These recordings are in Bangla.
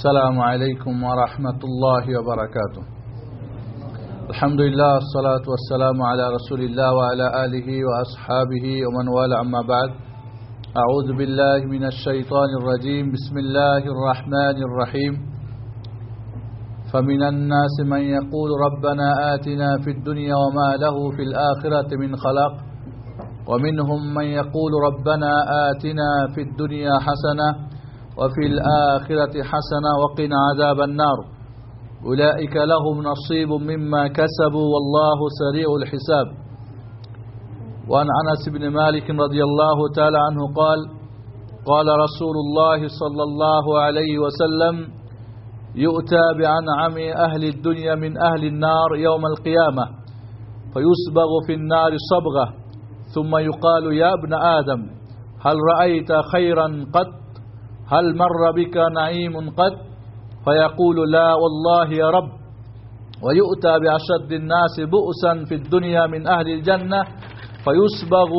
السلام عليكم ورحمة الله وبركاته. الحمد لله الصلاة والسلام على رسول الله وعلى آله وأصحابه ومن والاه. أما بعد أعوذ بالله من الشيطان الرجيم. بسم الله الرحمن الرحيم. فمن الناس من يقول ربنا آتنا في الدنيا وما له في الآخرة من خلاق. ومنهم من يقول ربنا آتنا في الدنيا حسنة وفي الآخرة حسنة وقنا عذاب النار. أولئك لهم نصيب مما كسبوا والله سريع الحساب. وعن أنس بن مالك رضي الله تعالى عنه قال قال رسول الله صلى الله عليه وسلم يؤتى بأنعم أهل الدنيا من أهل النار يوم القيامة فيسبغ في النار صبغة ثم يقال يا ابن آدم هل رأيت خيرا قد هل مر بك نعيم قد؟ فيقول لا والله يا رب. ويؤتى بأشد الناس بؤسا في الدنيا من أهل الجنة فيسبغ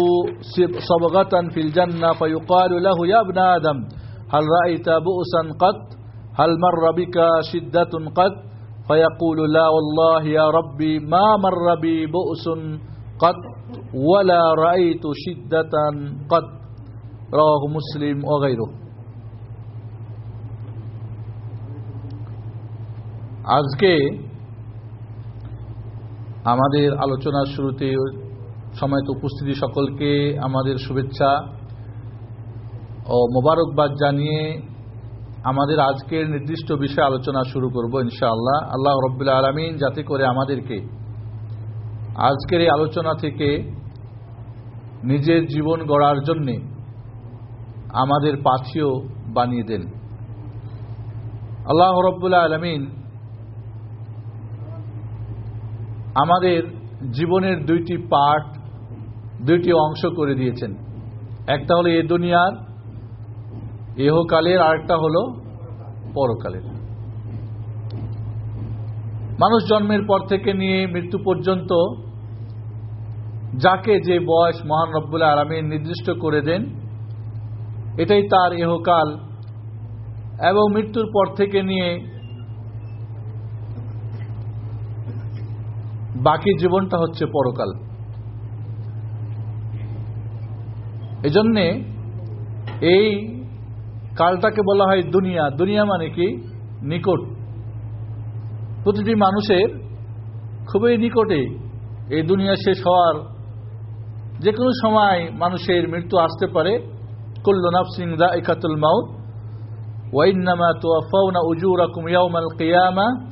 صبغة في الجنة فيقال له يا ابن آدم هل رأيت بؤسا قد؟ هل مر بك شدة قد؟ فيقول لا والله يا ربي ما مر بي بؤس قد ولا رأيت شدة قد. رواه مسلم وغيره. আজকে আমাদের আলোচনার শুরুতে সময়ত উপস্থিতি সকলকে আমাদের শুভেচ্ছা ও মোবারকবাদ জানিয়ে আমাদের আজকের নির্দিষ্ট বিষয়ে আলোচনা শুরু করব ইনশাআল্লাহ। আল্লাহ রব্বুল্লা আলমিন যাতে করে আমাদেরকে আজকের এই আলোচনা থেকে নিজের জীবন গড়ার জন্যে আমাদের পাথিও বানিয়ে দেন। আল্লাহ রব্বুল্লা আলমিন আমাদের জীবনের দুইটি পার্ট দুইটি অংশ করে দিয়েছেন। একটা হলো এ দুনিয়ার এহকালের আরেকটা হলো পরকালের। মানুষ জন্মের পর থেকে নিয়ে মৃত্যু পর্যন্ত যাকে যে বয়স মহান রব্বুল আরামিন নির্দিষ্ট করে দেন, এটাই তার এহকাল এবং মৃত্যুর পর থেকে নিয়ে বাকি জীবনটা হচ্ছে পরকাল। এজন্যে এই কালটাকে বলা হয় দুনিয়া। দুনিয়া মানে কি? নিকট। প্রতিটি মানুষের খুবই নিকটে এই দুনিয়া শেষ হওয়ার যে কোনো সময় মানুষের মৃত্যু আসতে পারে। কুল্লু নাফসিং দা ইকাতুল মাউত ওয়াইন্নামা তুয়াফাউনা উজুরাকুম ইয়াউমাল কিয়ামা।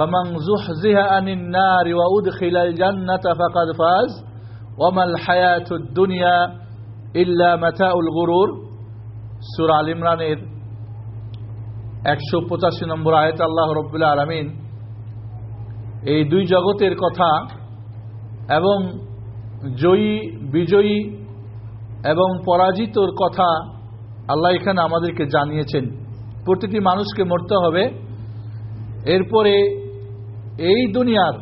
فمن زحزح عن النار وأدخل الجنة فقد فاز وما الحياة الدنيا إلا متاع الغرور সুরা আল ইমরানের একশো পঁচাশি নম্বর আয়ত আল্লাহ রব্বুল্লা আলমিন এই দুই জগতের কথা এবং জয়ী বিজয়ী এবং পরাজিতর কথা আল্লাহ এখানে আমাদেরকে জানিয়েছেন প্রতিটি মানুষকে মরতে হবে এরপরে এই দুনিয়ার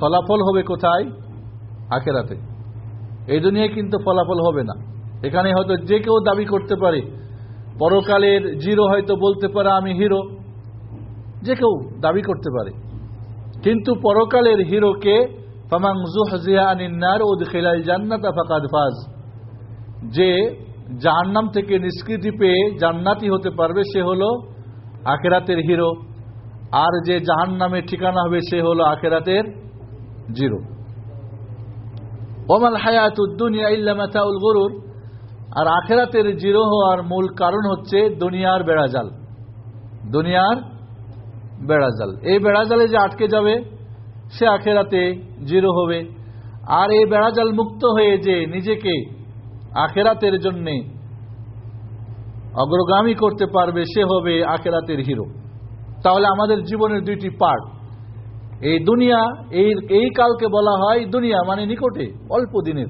ফলাফল হবে কোথায়? আখেরাতে। এই দুনিয়ায় কিন্তু ফলাফল হবে না। এখানে হয়তো যে কেউ দাবি করতে পারে, পরকালের জিরো হয়তো বলতে পারে, আমি হিরো। যে কেউ দাবি করতে পারে। কিন্তু পরকালের হিরোকে যে জাহান্নাম থেকে নিষ্কৃতি পেয়ে জান্নাতি হতে পারবে, সে হলো আখেরাতের হিরো। আর যে জাহান নামের ঠিকানা হবে সে হলো আখেরাতের জিরো। ওমাল হায়াত হায়াতুদ্দুনিয়া ইল্লামাতাউল গরুর। আর আখেরাতের জিরো হওয়ার মূল কারণ হচ্ছে দুনিয়ার বেড়াজাল। দুনিয়ার বেড়াজাল। এই বেড়াজালে যে আটকে যাবে, সে আখেরাতে জিরো হবে। আর এই বেড়াজাল মুক্ত হয়ে যে নিজেকে আখেরাতের জন্যে অগ্রগামী করতে পারবে, সে হবে আখেরাতের হিরো। তাহলে আমাদের জীবনের দুইটি পার্ট এই দুনিয়া, এই এই কালকে বলা হয় দুনিয়া মানে নিকটে, অল্প দিনের,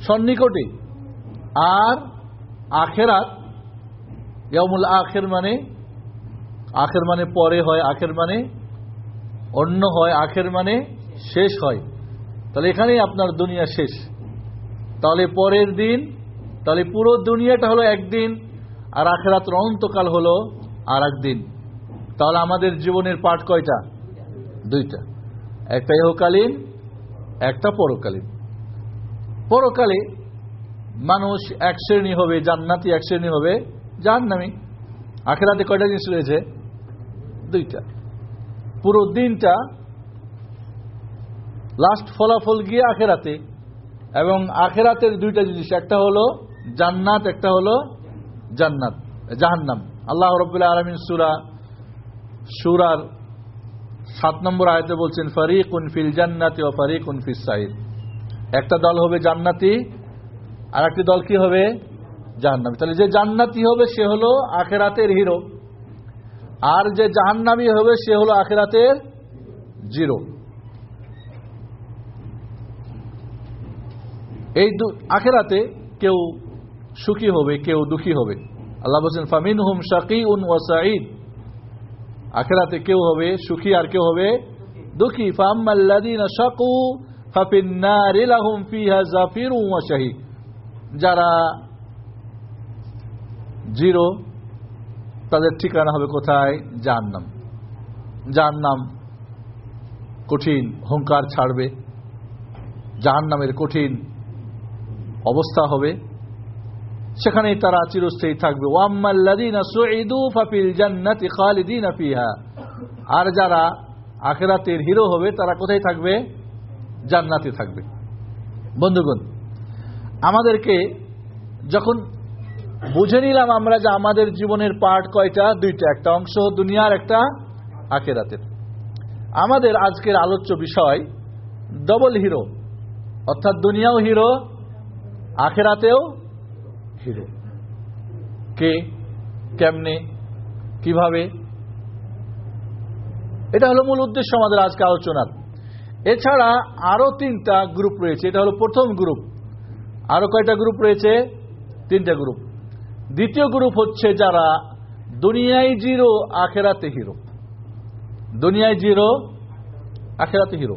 সন্নিকটে। আর আখেরাত ইয়ামুল আখের মানে আখের মানে পরে হয়, আখের মানে অন্য হয়, আখের মানে শেষ হয়। তাহলে এখানেই আপনার দুনিয়া শেষ। তাহলে পরের দিন, তাহলে পুরো দুনিয়াটা হলো একদিন, আর আখেরাত অন্তকাল হলো আর একদিন তাহলে আমাদের জীবনের পাঠ কয়টা? দুইটা। একটা ইহকালীন, একটা পরকালীন। পরকালে মানুষ এক শ্রেণি হবে, জান্নাতি এক শ্রেণি হবে, জাহান্নামি। আখেরাতে কয়টা জিনিস রয়েছে? দুইটা। পুরো দিনটা লাস্ট ফলাফল গিয়ে আখেরাতে। এবং আখেরাতের দুইটা জিনিস, একটা হলো জান্নাত, একটা হলো জান্নাত, জাহান্নাম। আল্লাহ রবুল্লাহ আলমিন সুরা সুরার সাত নম্বর আয়তে বলছেন ফারিক ফিল জান্নাতি ও ফারিক ফিস সাইদ একটা দল হবে জান্নাতি আর একটি দল কি হবে? জাহান্নামি। তাহলে যে জান্নাতি হবে সে হলো আখেরাতের হিরো। আর যে জাহান্নামি হবে সে হলো আখেরাতের জিরো। এই আখেরাতে কেউ সুখী হবে, কেউ দুঃখী হবে। আল্লাহ বলছেন ফামিন হুম শাকি উন ওয়াসাঈদ আখেরাতে কেউ হবে সুখী আর কেউ হবে দুঃখী। ফাম্মাল্লাদিন শাকু ফাফিন্নারি লাহুম ফিহা জাফিরু ওয়া শাহিদ। যারা জিরো, তাদের ঠিকানা হবে কোথায়? জাহান্নাম। জাহান্নাম কঠিন, হুঙ্কার ছাড়বে। জাহান্নামের কঠিন অবস্থা হবে। সেখানেই তারা চিরস্থায়ী থাকবে। আর যারা আখেরাতের হিরো হবে, তারা কোথায় থাকবে? জান্নাতে থাকবে। বন্ধুগণ, আমাদেরকে যখন বুঝে নিলাম আমরা যে আমাদের জীবনের পার্ট কয়টা, দুইটা, একটা অংশ দুনিয়ার, একটা আখেরাতের। আমাদের আজকের আলোচ্য বিষয় ডবল হিরো অর্থাৎ দুনিয়াও হিরো আখেরাতেও হিরো কে, কেমনে, কীভাবে? এটা হলো মূল উদ্দেশ্য আমাদের আজকে আলোচনার। এছাড়া আরও তিনটা গ্রুপ রয়েছে। এটা হলো প্রথম গ্রুপ আরও কয়টা গ্রুপ রয়েছে? তিনটা গ্রুপ দ্বিতীয় গ্রুপ হচ্ছে যারা দুনিয়ায় জিরো, আখেরাতে হিরো। দুনিয়ায় জিরো, আখেরাতে হিরো।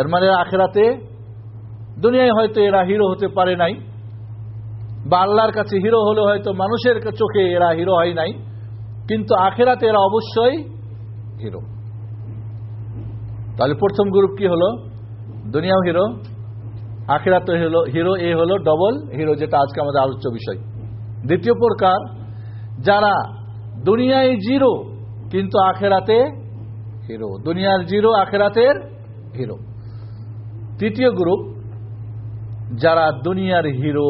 এর মানে আখেরাতে দুনিয়ায় হয়তো এরা হিরো হতে পারে নাই। বা আল্লাহর কাছে হিরো হলে হয়তো মানুষের চোখে এরা হিরো হয় নাই, কিন্তু আখেরাতে এরা অবশ্যই হিরো। তাহলে প্রথম গ্রুপ কি হলো? দুনিয়াও হিরো আখেরাতে হলো, হিরো এ হলো ডবল হিরো, যেটা আজকে আমাদের আলোচ্য বিষয়। দ্বিতীয় প্রকার, যারা দুনিয়ায় জিরো, কিন্তু আখেরাতে হিরো। দুনিয়ার জিরো, আখেরাতের হিরো। তৃতীয় গ্রুপ, যারা দুনিয়ার হিরো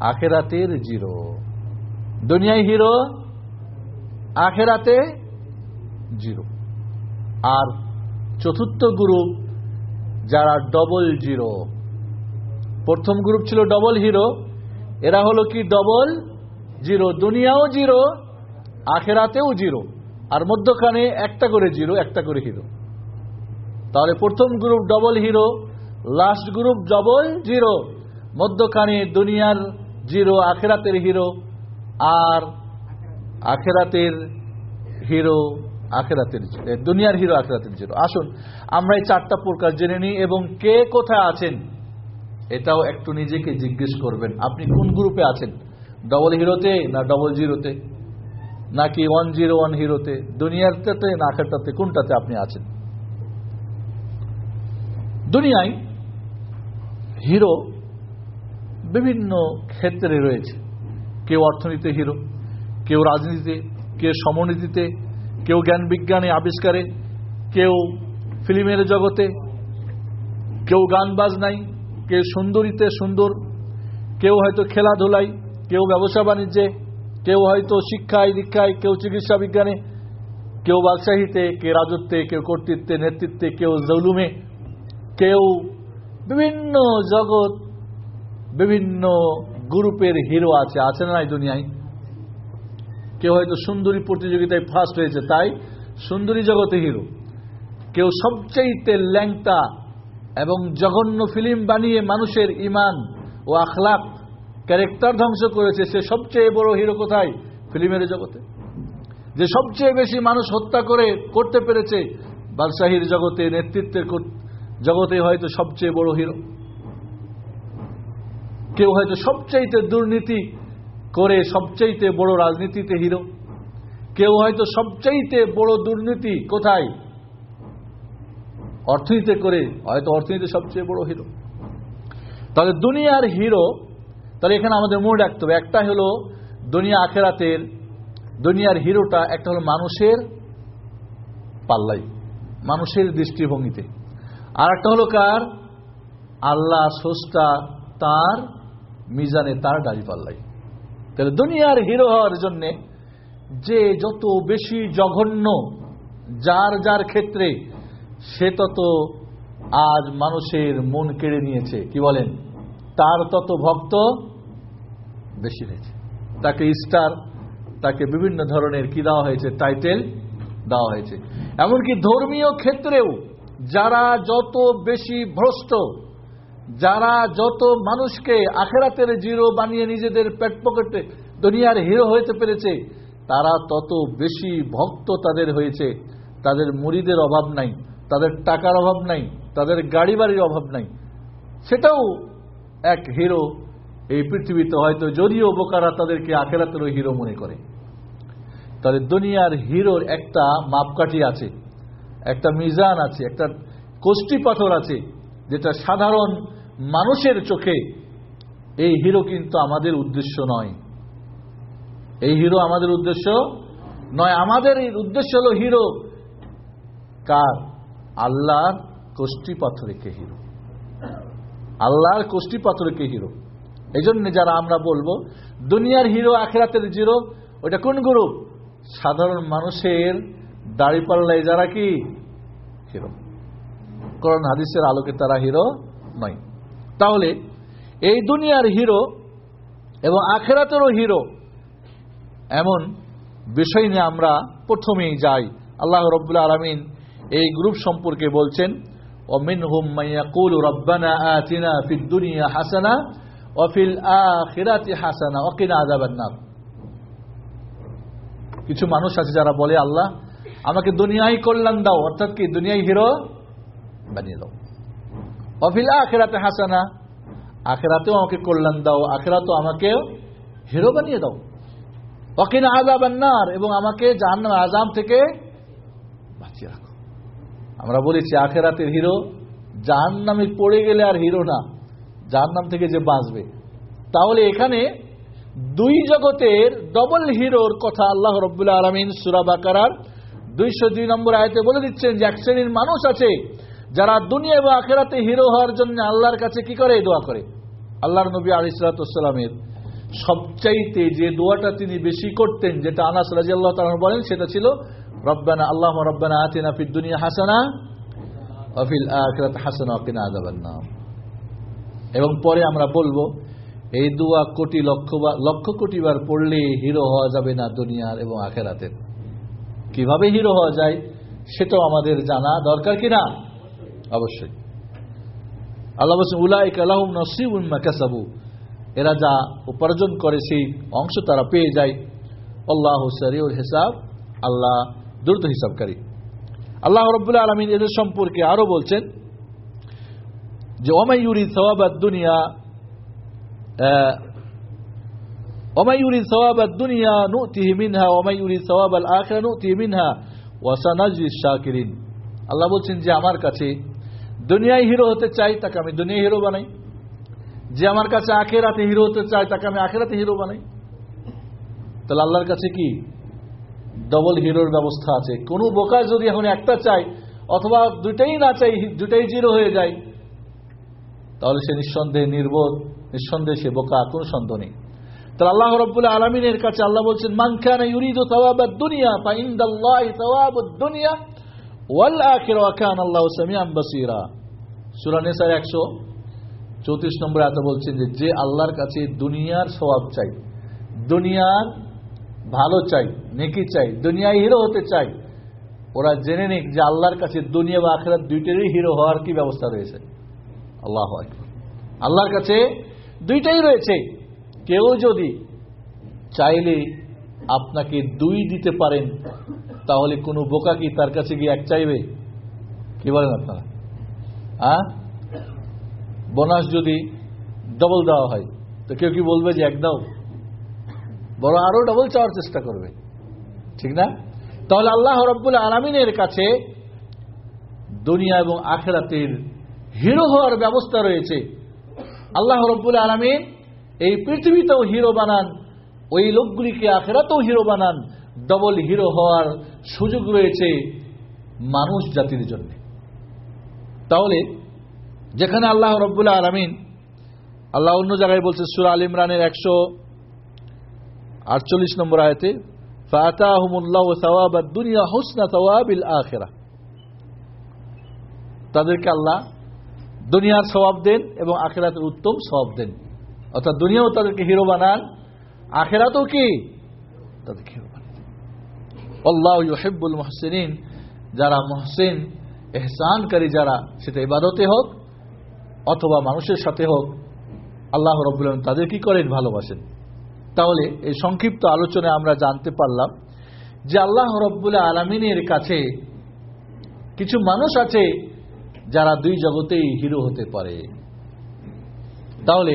আখেরাতের জিরো। দুনিয়ায় হিরো, আখেরাতে জিরো। আর চতুর্থ গ্রুপ, যারা ডবল জিরো। প্রথম গ্রুপ ছিল ডবল হিরো, এরা হলো কি ডবল জিরো? দুনিয়াও জিরো, আখেরাতেও জিরো। আর মধ্যখানে একটা করে জিরো, একটা করে হিরো। তাহলে প্রথম group double hero last group double zero. মধ্যখানে দুনিয়ার জিরো, আখেরাতের হিরো, আর আখেরাতের হিরো, আখেরাতের দুনিয়ার হিরো, আখেরাতের জিরো। আসুন, আমরা এই চারটা প্রকার জেনে নিই, এবং কে কোথায় আছেন? এটাও একটু নিজেকে জিজ্ঞেস করবেন। আপনি কোন গ্রুপে আছেন? ডবল হিরোতে না ডবল জিরোতে নাকি ওয়ান জিরো ওয়ান হিরোতে? দুনিয়ারটাতে না আখেরটাতে? কোনটাতে আপনি আছেন? দুনিয়ায় হিরো বিভিন্ন ক্ষেত্রে রয়েছে। কেউ অর্থনীতিতে হিরো, কেউ রাজনীতিতে, কেউ সমনীতিতে, কেউ জ্ঞান বিজ্ঞানে আবিষ্কারে, কেউ ফিল্মের জগতে, কেউ গান বাজনাই কেউ সুন্দরীতে সুন্দর, কেউ হয়তো খেলাধুলাই কেউ ব্যবসা বাণিজ্যে, কেউ হয়তো শিক্ষায় দীক্ষায়, কেউ চিকিৎসা বিজ্ঞানে, কেউ ব্যবসায়ীতে কেউ রাজত্বে, কেউ কর্তৃত্বে, নেতৃত্বে, কেউ জৌলুমে, কেউ বিভিন্ন জগৎ বিভিন্ন গ্রুপের হিরো আছে আছে না এই দুনিয়ায়? কেউ হয়তো সুন্দরী প্রতিযোগিতায় ফার্স্ট হয়েছে, তাই সুন্দরী জগতে হিরো। কেউ সবচেয়ে ল্যাংটা এবং জঘন্য ফিল্ম বানিয়ে মানুষের ইমান ও আখলাক ক্যারেক্টার ধ্বংস করেছে, সে সবচেয়ে বড় হিরো কোথায়? ফিল্মের জগতে। যে সবচেয়ে বেশি মানুষ হত্যা করে, করতে পেরেছে, বাদশাহীর জগতে, নেতৃত্বের জগতে হয়তো সবচেয়ে বড় হিরো। কেউ হয়তো সবচাইতে দুর্নীতি করে সবচাইতে বড় রাজনীতিতে হিরো। কেউ হয়তো সবচাইতে বড় দুর্নীতি কোথায়? অর্থনীতি করে হয়তো অর্থনীতি সবচেয়ে বড় হিরো। তাহলে দুনিয়ার হিরো, তাহলে এখানে আমাদের মনে রাখতে হবে। একটা হলো দুনিয়া আখেরাতের, দুনিয়ার হিরোটা, একটা হলো মানুষের পাল্লাই, মানুষের দৃষ্টিভঙ্গিতে। আর একটা হলো কার? আল্লাহ সোস্তা তার মিজানে তার গাড়ি পাল্লাই। তাহলে দুনিয়ার হিরো হওয়ার জন্যে যে যত বেশি জঘন্য, যার যার ক্ষেত্রে, সে তত আজ মানুষের মন কেড়ে নিয়েছে। কি বলেন? তার তত ভক্ত বেশি হয়েছে। তাকে স্টার, তাকে বিভিন্ন ধরনের কি দেওয়া হয়েছে? টাইটেল দেওয়া হয়েছে। এমনকি ধর্মীয় ক্ষেত্রেও যারা যত বেশি ভ্রষ্ট যারা যত মানুষকে আখেরাতের জিরো বানিয়ে নিজেদের পেট পকেটে দুনিয়ার হিরো হইতে পেরেছে, তারা তত বেশি ভক্ত তাদের হয়েছে। তাদের মুড়িদের অভাব নাই, তাদের টাকার অভাব নাই, তাদের গাড়ি বাড়ির অভাব নাই। সেটাও এক হিরো এই পৃথিবীতে হয়তো যদিও বোকারা তাদেরকে আখেরাতেরও হিরো মনে করে। তাহলে দুনিয়ার হিরোর একটা মাপকাঠি আছে, একটা মিজান আছে, একটা কোষ্টি পাথর আছে যেটা সাধারণ মানুষের চোখে, এই হিরো কিন্তু আমাদের উদ্দেশ্য নয়। এই হিরো আমাদের উদ্দেশ্য নয়। আমাদের এই উদ্দেশ্য হলো হিরো কার? আল্লাহর কোষ্টি পাথরেকে হিরো আল্লাহর কোষ্টি পাথরেকে হিরো এই জন্য যারা আমরা বলব, দুনিয়ার হিরো আখেরাতের জিরো ওটা কোন গ্রুপ সাধারণ মানুষের দাড়ি দাড়িপাল্লায় যারা কি? হিরো করোন হাদিসের আলোকে তারা হিরো নয় তাহলে এই দুনিয়ার হিরো এবং আখেরাতেরও হিরো এমন বিষয় নিয়ে আমরা প্রথমেই যাই আল্লাহ রব্বুল আলমিন এই গ্রুপ সম্পর্কে বলছেন ومنهم من يقول ربنا آتنا في الدنيا حسنة وفي الآخرة حسنة وقنا عذاب النار কিছু মানুষ আছে যারা বলে আল্লাহ আমাকে দুনিয়ায় কল্যাণ দাও অর্থাৎ কি দুনিয়ায় হিরো বানিয়ে দাও। অফিল আখেরাতে হাসানা, আখেরাতেও আমাকে কল্যাণ দাও, আখেরাতেও আমাকে হিরো বানিয়ে দাও। অকিনা আজাব আন্নার এবং আমাকে জাহান্নাম আজাম থেকে বাঁচিয়ে রাখো। আমরা বলেছি, আখেরাতের হিরো জাহান্নামে পড়ে গেলে আর হিরো না, জাহান্নাম থেকে যে বাঁচবে। তাহলে এখানে দুই জগতের ডবল হিরোর কথা আল্লাহ রব্বুল্লাহ আলমিন সুরাবাকার দুইশো দুই নম্বর আয়তে বলে দিচ্ছেন যে, এক শ্রেণির মানুষ আছে যারা দুনিয়া এবং আখেরাতে হিরো হওয়ার জন্য আল্লাহর কাছে কি করে? দোয়া করে। আল্লাহর নবী আলিসালামের সবচাইতে যে দোয়াটা তিনি বেশি করতেন, যেটা আনাস রাজি আল্লাহ বলেন, সেটা ছিল, রব্বানা আল্লাহ রব্বানা আতিনা ফিদ দুনিয়া হাসানা অফিল আখরাত হাসানা অকিনা আজাবান নাম এবং পরে আমরা বলব, এই দুয়া কোটি লক্ষ লক্ষ কোটি বার পড়লে হিরো হওয়া যাবে না দুনিয়ার এবং আখেরাতের। কীভাবে হিরো হওয়া যায়, সেটাও আমাদের জানা দরকার কিনা অবশ্যই। আল্লাহ বলছেন, উলাইক আলাহুম নসিবুন মাকাসাবু এরা যা উপার্জন করে, সেই অংশ তারা পেয়ে যায়। আল্লাহ সারিউল হিসাব, আল্লাহ দ্রুত হিসাবকারী। আল্লাহ রব্বুল্লাহ আলমিন এদের সম্পর্কে আরও বলছেন যে অমায়ুরি সওয়াবাদ দুনিয়া অমায়ুরি সওয়াবাদ দুনিয়া নুতিহি মিনহা অমায়ুরি সওয়াবাল আখরা নুতিহি মিনহা ওয়াসানাজি শাকিরিন। আল্লাহ বলছেন যে, আমার কাছে দুনিয়ায় হিরো হতে চাই, তাকে আমি দুনিয়া হিরো বানাই। যে আমার কাছে আখেরাতে হিরো হতে চায়, তাকে আমি আখেরাতে হিরো বানাই। তাহলে আল্লাহর কাছে কি? ডবল হিরোর ব্যবস্থা আছে। কোন বোকা যদি এখন একটা চাই অথবা দুটাই না চাই দুটাই জিরো হয়ে যায়, তাহলে সে নিঃসন্দেহে নির্বোধ, নিঃসন্দেহে সে বোকা, কোন সন্দেহ নেই। তাহলে আল্লাহ রব্বুল্লাহ আলমিনের কাছে আল্লাহ বলছেন মানখানা ইউরিদ দুনিয়া ফা ইনদাল্লাহি দুনিয়া। ওয়াল আখিরা ওয়া কানা আল্লাহু সামিআন বাসীরা। সূরা নিসার 134 নম্বর আয়াতে বলছেন যে যে আল্লাহর কাছে দুনিয়ার সওয়াব চাই, দুনিয়ার ভালো চাই, নেকি চাই, দুনিয়ায় হিরো হতে চাই, ওরা জেনে নিক যে আল্লাহর কাছে দুনিয়া বা আখেরাত দুইটারই হিরো হওয়ার কি ব্যবস্থা রয়েছে। আল্লাহ আল্লাহর কাছে দুইটাই রয়েছে। কেউ যদি চাইলে আপনাকে দুই দিতে পারেন তাহলে কোনো বোকা কি তার কাছে গিয়ে এক চাইবে? কি বলেন আপনারা? হ্যাঁ? বোনাস যদি ডবল দেওয়া হয়, তো কেউ কি বলবে যে এক দাও? বড় আরও ডবল চাওয়ার চেষ্টা করবে। ঠিক না? তাহলে আল্লাহ রব্বুল আলমিনের কাছে দুনিয়া এবং আখেরাতের হিরো হওয়ার ব্যবস্থা রয়েছে। আল্লাহ রব্বুল আলমিন এই পৃথিবীতেও হিরো বানান, ওই লোকগুলিকে আখেরাতেও হিরো বানান। ডবল হিরো হওয়ার সুযোগ রয়েছে মানুষ জাতির জন্য। তাহলে, যেখানে আল্লাহ রব্বুল আলমিন, আল্লাহ অন্য জায়গায় বলছে, সুরা আল ইমরানের একশো আটচল্লিশ নম্বর আয়তে দুনিয়া হোসনা সওয়াবিল আখেরা। তাদেরকে আল্লাহ দুনিয়ার স্বভাব দেন এবং আখেরাতের উত্তম স্বভাব দেন। অর্থাৎ দুনিয়াও তাদেরকে হিরো বানান, আখেরাতেও কি? তাদেরকে হিরো বানান। আল্লাহ ইহেব্বুল মহসিন যারা মহসিন এহসানকারী যারা, সেটা ইবাদতে হোক অথবা মানুষের সাথে হোক, আল্লাহ রব্বুল তাদের কি করেন? ভালোবাসেন। তাহলে এই সংক্ষিপ্ত আলোচনায় আমরা জানতে পারলাম যে আল্লাহ রব্বুল আলমিনের কাছে কিছু মানুষ আছে যারা দুই জগতেই হিরো হতে পারে। তাহলে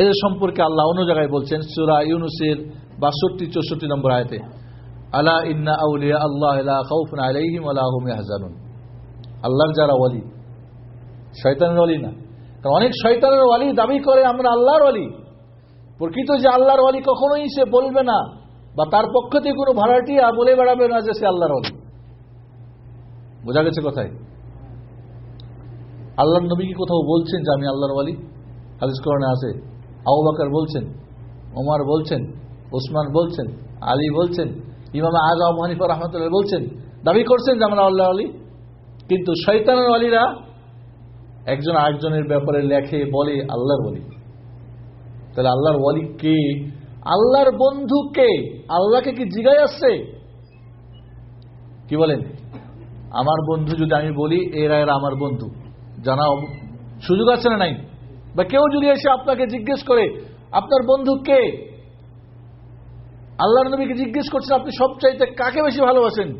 এদের সম্পর্কে আল্লাহ অন্য জায়গায় বলছেন, সুরা ইউনুসের বাষট্টি চৌষট্টি নম্বর আয়তে, আলা ইন্না আউলিয়া আল্লাহ খাউফুন আলাইহিম আলাহুম হাজানুন আল্লাহর যারা ওয়ালি, শয়তানের ওয়ালি না। কারণ অনেক শয়তানের ওয়ালি দাবি করে, আমরা আল্লাহর ওয়ালি। প্রকৃত যে আল্লাহর ওয়ালি কখনোই সে বলবে না, বা তার পক্ষ থেকে কোনো ভাড়াটিয়া বলে বেড়াবে না যে সে আল্লাহর ওয়ালি। বোঝা গেছে কোথায়? আল্লাহর নবী কি কোথাও বলছেন যে আমি আল্লাহর ওয়ালি? হাদিস করণে আছে। আবু বলছেন, ওমার বলছেন ওসমান বলছেন, আলী বলছেন, ইমাম আজম হানিফা রহমতুল্লাহ বলছেন, দাবি করছেন যে আমরা আল্লাহ আলী। কিন্তু শৈতানের আলীরা একজন আরেকজনের ব্যাপারে লেখে, বলে আল্লাহর বলি তাহলে আল্লাহর ওয়ালি কে? আল্লাহর বন্ধু কে? আল্লাহকে কি জিগাই আসছে? কি বলেন? আমার বন্ধু যদি আমি বলি এরা এরা আমার বন্ধু। জানা সুযোগ আছে না নাই? বা কেউ যদি এসে আপনাকে জিজ্ঞেস করে, আপনার বন্ধু কে? আল্লাহর নবীকে জিজ্ঞেস করছেন, আপনি সবচাইতে কাকে বেশি ভালোবাসেন?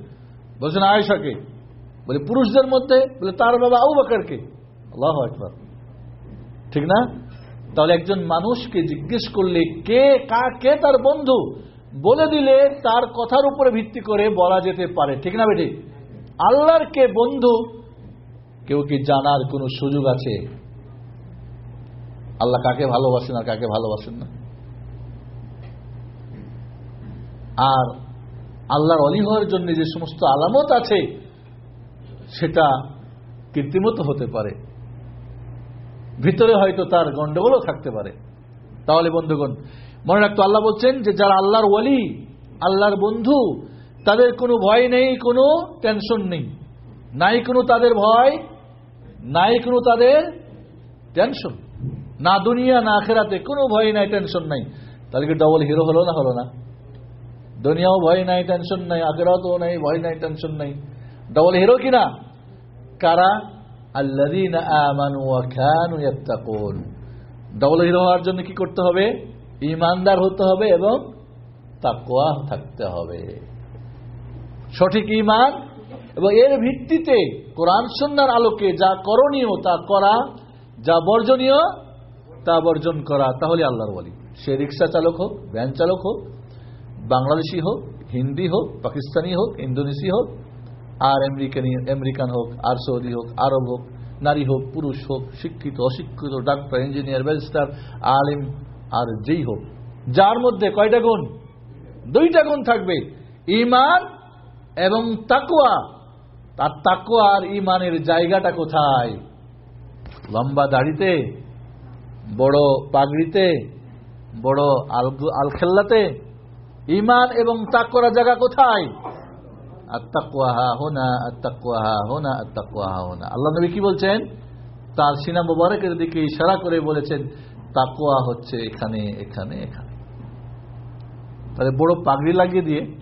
বলছেন, আয়েশাকে। বলে, পুরুষদের মধ্যে? বলে, তার বাবা আউ বাকারকে। আল্লাহ একবার ঠিক না? তাহলে একজন মানুষকে জিজ্ঞেস করলে কে কা কে তার বন্ধু? বলে দিলে তার কথার উপরে ভিত্তি করে বলা যেতে পারে। ঠিক না বেটি? আল্লাহর কে বন্ধু? কেউ কি জানার কোনো সুযোগ আছে? আল্লাহ কাকে ভালোবাসেন আর কাকে ভালোবাসেন না? আর আল্লাহর অলি হওয়ার জন্য যে সমস্ত আলামত আছে, সেটা কৃত্রিমত হতে পারে। ভিতরে হয়তো তার গন্ডগোলও থাকতে পারে। তাহলে বন্ধুগণ, মনে রাখতো আল্লাহ বলছেন যে যারা আল্লাহর ওয়ালি আল্লাহর বন্ধু, তাদের কোনো ভয় নেই, কোনো টেনশন নেই। নাই কোনো তাদের ভয়, নাই কোনো তাদের টেনশন না দুনিয়া, না আখেরাতে কোনো ভয় নাই টেনশন নাই। তাহলে কি ডবল হিরো হলো না হলো না? দুনিয়াও ভয় নাই টেনশন নাই, আখেরাতও নাই, ভয় নাই টেনশন নাই। ডবল হিরো কিনা কারা? আল্লাযীনা আমানু কানু ইয়াত্তাকুন। ডবল হিরো হওয়ার জন্য কি করতে হবে? ইমানদার হতে হবে এবং তাকওয়া থাকতে হবে। সঠিক ইমান এবং এর ভিত্তিতে কোরআন সন্ন্যার আলোকে যা করণীয় তা করা, যা বর্জনীয়, তা বর্জন করা, তাহলে আল্লাহর বলি সে রিক্সা চালক হোক, ভ্যান চালক হোক বাংলাদেশি হোক, হিন্দি হোক, পাকিস্তানি হোক, ইন্দোনেশি হোক, আর আমেরিকানি, আমেরিকান হোক, আর সৌদি হোক, আরব হোক, নারী হোক, পুরুষ হোক, শিক্ষিত, অশিক্ষিত, ডাক্তার, ইঞ্জিনিয়ার, ব্যারিস্টার, আলিম, আর যেই হোক, যার মধ্যে কয়টা গুণ? দুইটা গুণ থাকবে। ইমান এবং তাকুয়া তার তাকুয়া আর ইমানের জায়গাটা কোথায়? লম্বা দাড়িতে, বড় পাগড়িতে, বড় আল আলখেল্লাতে ইমান এবং তাক তাকুয়ার জায়গা কোথায়? আত্মাকুয়াহা হোনা আত্মাকুয়াহা হোনা আত্মাকুয়াহা হোনা। আল্লাহ নবী কি বলছেন? তার সিনা মুবারকের দিকে ইশারা করে বলেছেন তাকুয়া হচ্ছে এখানে এখানে এখানে। তাহলে বড় পাগড়ি লাগিয়ে দিয়ে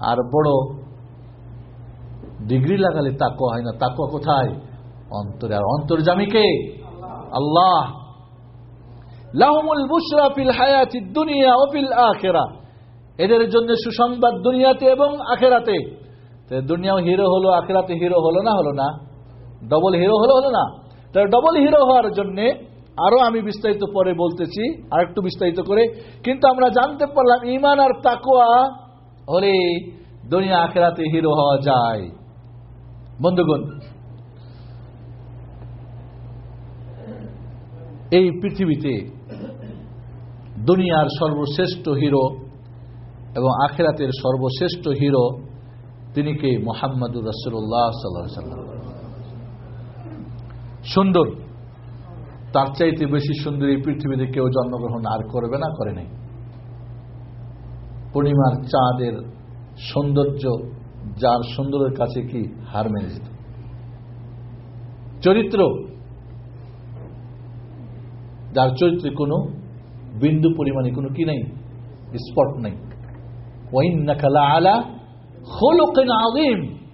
আর বড় ডিগ্রি লাগালে তাকুয়া হয় না। তাকুয়া কোথায়? অন্তরে। আর অন্তর্জামীকে আল্লাহ। লাহুমুল বুশরা ফিল হায়াতি দুনিয়া ও ফিল আখেরা। এদের জন্য সুসংবাদ দুনিয়াতে এবং আখেরাতে। দুনিয়াও হিরো হলো, আখেরাতে হিরো হলো না হলো না। ডবল হিরো হলো হলো না। তাহলে ডবল হিরো হওয়ার জন্য আরও আমি বিস্তারিত পরে বলতেছি আর একটু বিস্তারিত করে। কিন্তু আমরা জানতে পারলাম ইমান আর তাকুয়া হলে দুনিয়া আখেরাতে হিরো হওয়া যায়। বন্ধুগণ, এই পৃথিবীতে দুনিয়ার সর্বশ্রেষ্ঠ হিরো এবং আখেরাতের সর্বশ্রেষ্ঠ হিরো তিনি কে? মোহাম্মদুর রসুল্লাহ সাল্লাহ সাল্লাম সুন্দর। তার চাইতে বেশি সুন্দর এই পৃথিবীতে কেউ জন্মগ্রহণ আর করবে না, করে নাই। পূর্ণিমার চাঁদের সৌন্দর্য, যার সুন্দরের কাছে কি হার মেনে যেত? চরিত্র। যার চরিত্রে কোনো বিন্দু পরিমাণে কোনো কি নেই? স্পট নাই।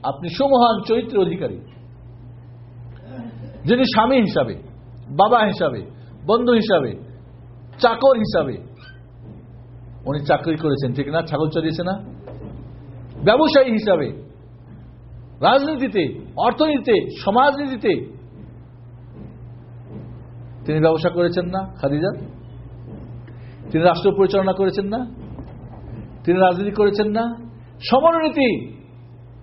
আপনি সমহান চরিত্র অধিকারী। যিনি স্বামী হিসাবে, বাবা হিসাবে, বন্ধু হিসাবে, চাকর হিসাবে। উনি চাকরি করেছেন, ঠিক না? ছাগল চড়িয়েছে না? ব্যবসায়ী হিসাবে, রাজনীতিতে, অর্থনীতিতে, সমাজনীতিতে। তিনি ব্যবসা করেছেন না, খাদিজা? তিনি রাষ্ট্র পরিচালনা করেছেন না? তিনি রাজনীতি করেছেন না। সমরনীতি,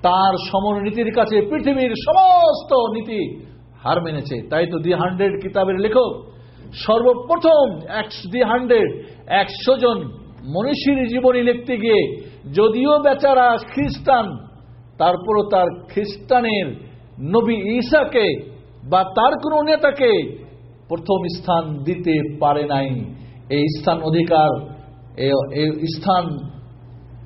তার সমরনীতির কাছে পৃথিবীর সমস্ত নীতি হার মেনেছে। তাই তো দি হান্ড্রেড কিতাবের লেখক সর্বপ্রথম দি হান্ড্রেড একশো জন মনীষীর জীবনী লিখতে গিয়ে যদিও বেচারা খ্রিস্টান, তারপরও তার খ্রিস্টানের নবী ঈশাকে বা তার কোন নেতাকে প্রথম স্থান দিতে পারে নাই। এই স্থান অধিকার এই স্থান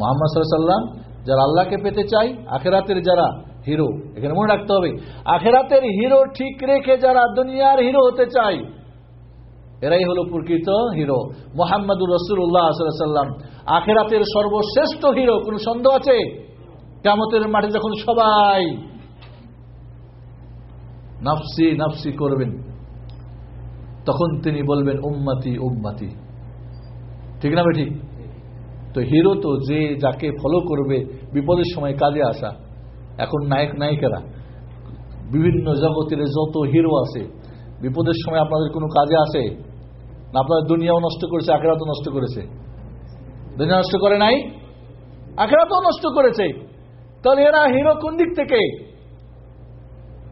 মোহাম্মদ সাল্লাম যারা আল্লাহকে পেতে চাই আখেরাতের যারা হিরো, এখানে মনে রাখতে হবে, আখেরাতের হিরো ঠিক রেখে যারা দুনিয়ার হিরো হতে চায়, এরাই হলো প্রকৃত হিরো। মোহাম্মদুর রসুল্লাহ সাল্লাম আখেরাতের সর্বশ্রেষ্ঠ হিরো, কোন সন্দেহ আছে? কেমতের মাঠে যখন সবাই নাফসি নাফসি করবেন, তখন তিনি বলবেন, উম্মাতি উম্মাতি। ঠিক না ঠিক? তো হিরো তো যে যাকে ফলো করবে, বিপদের সময় কাজে আসা। এখন নায়ক, নায়িকারা, বিভিন্ন জগতের যত হিরো আছে, বিপদের সময় আপনাদের কোনো কাজে আসে? না আপনাদের দুনিয়াও নষ্ট করেছে, আখেরাতও নষ্ট করেছে? দুনিয়া নষ্ট করে নাই? আখেরাতও নষ্ট করেছে। তাহলে এরা হিরো কোন দিক থেকে?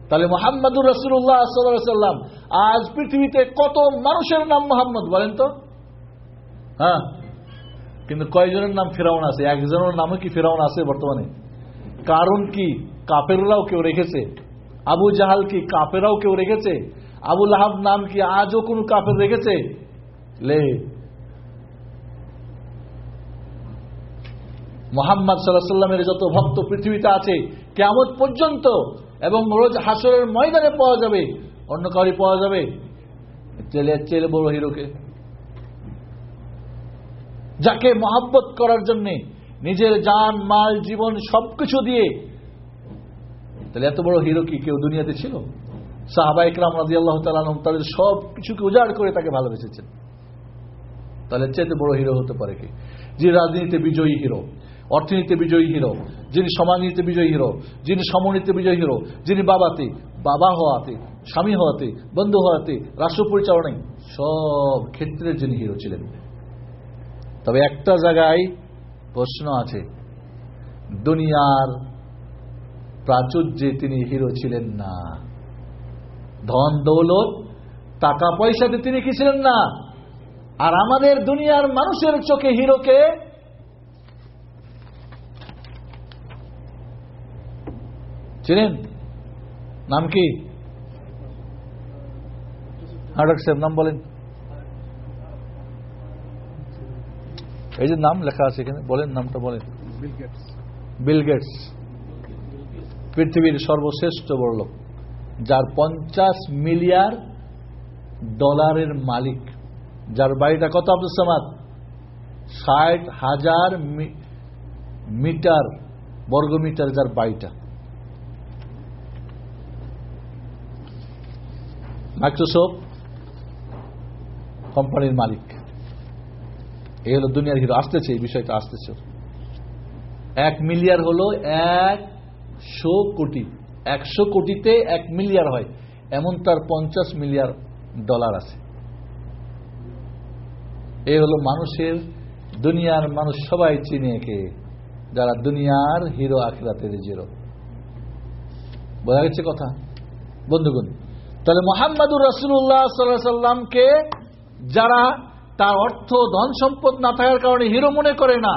তাহলে মোহাম্মদুর রসুল্লাহ সাল্লাম আজ পৃথিবীতে কত মানুষের নাম মোহাম্মদ বলেন তো? হ্যাঁ? কিন্তু কয়জনের নাম ফেরাউন আছে? একজনের নামও কি ফেরাউন আছে বর্তমানে? কারণ কি? কাপেররাও কেউ রেখেছে। আবু জাহাল কি? কাপেরাও কেউ রেখেছে। আবু লাহাব নাম কি আজও কোন কাপের রেখেছে? লে। মোহাম্মদ সাল্লামের যত ভক্ত পৃথিবীতে আছে কেমন পর্যন্ত এবং রোজ হাসরের ময়দানে পাওয়া যাবে। অন্য কাউরি পাওয়া যাবে? চেলে চেলে বড় হিরোকে। যাকে মহাব্বত করার জন্য নিজের যান মাল, জীবন সবকিছু দিয়ে। তাহলে এত বড় হিরো কি কেউ দুনিয়াতে ছিল? সাহাবা ইকরাম রাজি আল্লাহ তালম তাদের সব কিছুকে উজাড় করে তাকে ভালোবেসেছেন। তাহলে চেয়ে বড় হিরো হতে পারে কি? যে রাজনীতিতে বিজয়ী হিরো অর্থনীতিতে বিজয়ী হিরো যিনি সমাজনীতিতে বিজয়ী হিরো যিনি সমনীতিতে বিজয়ী হিরো যিনি বাবাতে, বাবা হওয়াতে, স্বামী হওয়াতে, বন্ধু হওয়াতে, রাষ্ট্র পরিচালনায় সব ক্ষেত্রের যিনি হিরো ছিলেন। তবে একটা জায়গায় প্রশ্ন আছে। দুনিয়ার প্রাচুর্যে তিনি হিরো ছিলেন না। ধন, দৌলত, টাকা, পয়সাতে তিনি কি ছিলেন না? আর আমাদের দুনিয়ার মানুষের চোখে হিরোকে ছিলেন? নাম কি? হ্যাঁ সাহেব, নাম বলেন। এই যে নাম লেখা আছে এখানে বলেন নামটা বলেন। বিল গেটস পৃথিবীর সর্বশ্রেষ্ঠ বড় লোক যার পঞ্চাশ মিলিয়ার ডলারের মালিক। যার বাড়িটা কত আব্দুল সামাদ? ষাট হাজার মিটার বর্গমিটার যার বাড়িটা। মাইক্রোসফট কোম্পানির মালিক। এই হলো দুনিয়ার হিরো আসতেছে, এই বিষয়টা আসতেছে। এক মিলিয়ার হলো একশো কোটি, একশো কোটিতে এক মিলিয়ার হয়। এমন তার পঞ্চাশ মিলিয়ার ডলার আছে। এই হলো মানুষের, দুনিয়ার মানুষ সবাই চিনে কে যারা দুনিয়ার হিরো আখিরাতের জিরো বোঝা গেছে কথা? বন্ধুগণ, তাহলে মোহাম্মদুর রসুল্লাহ সাল্লামকে যারা তার অর্থ ধন সম্পদ না থাকার কারণে হিরো মনে করে না।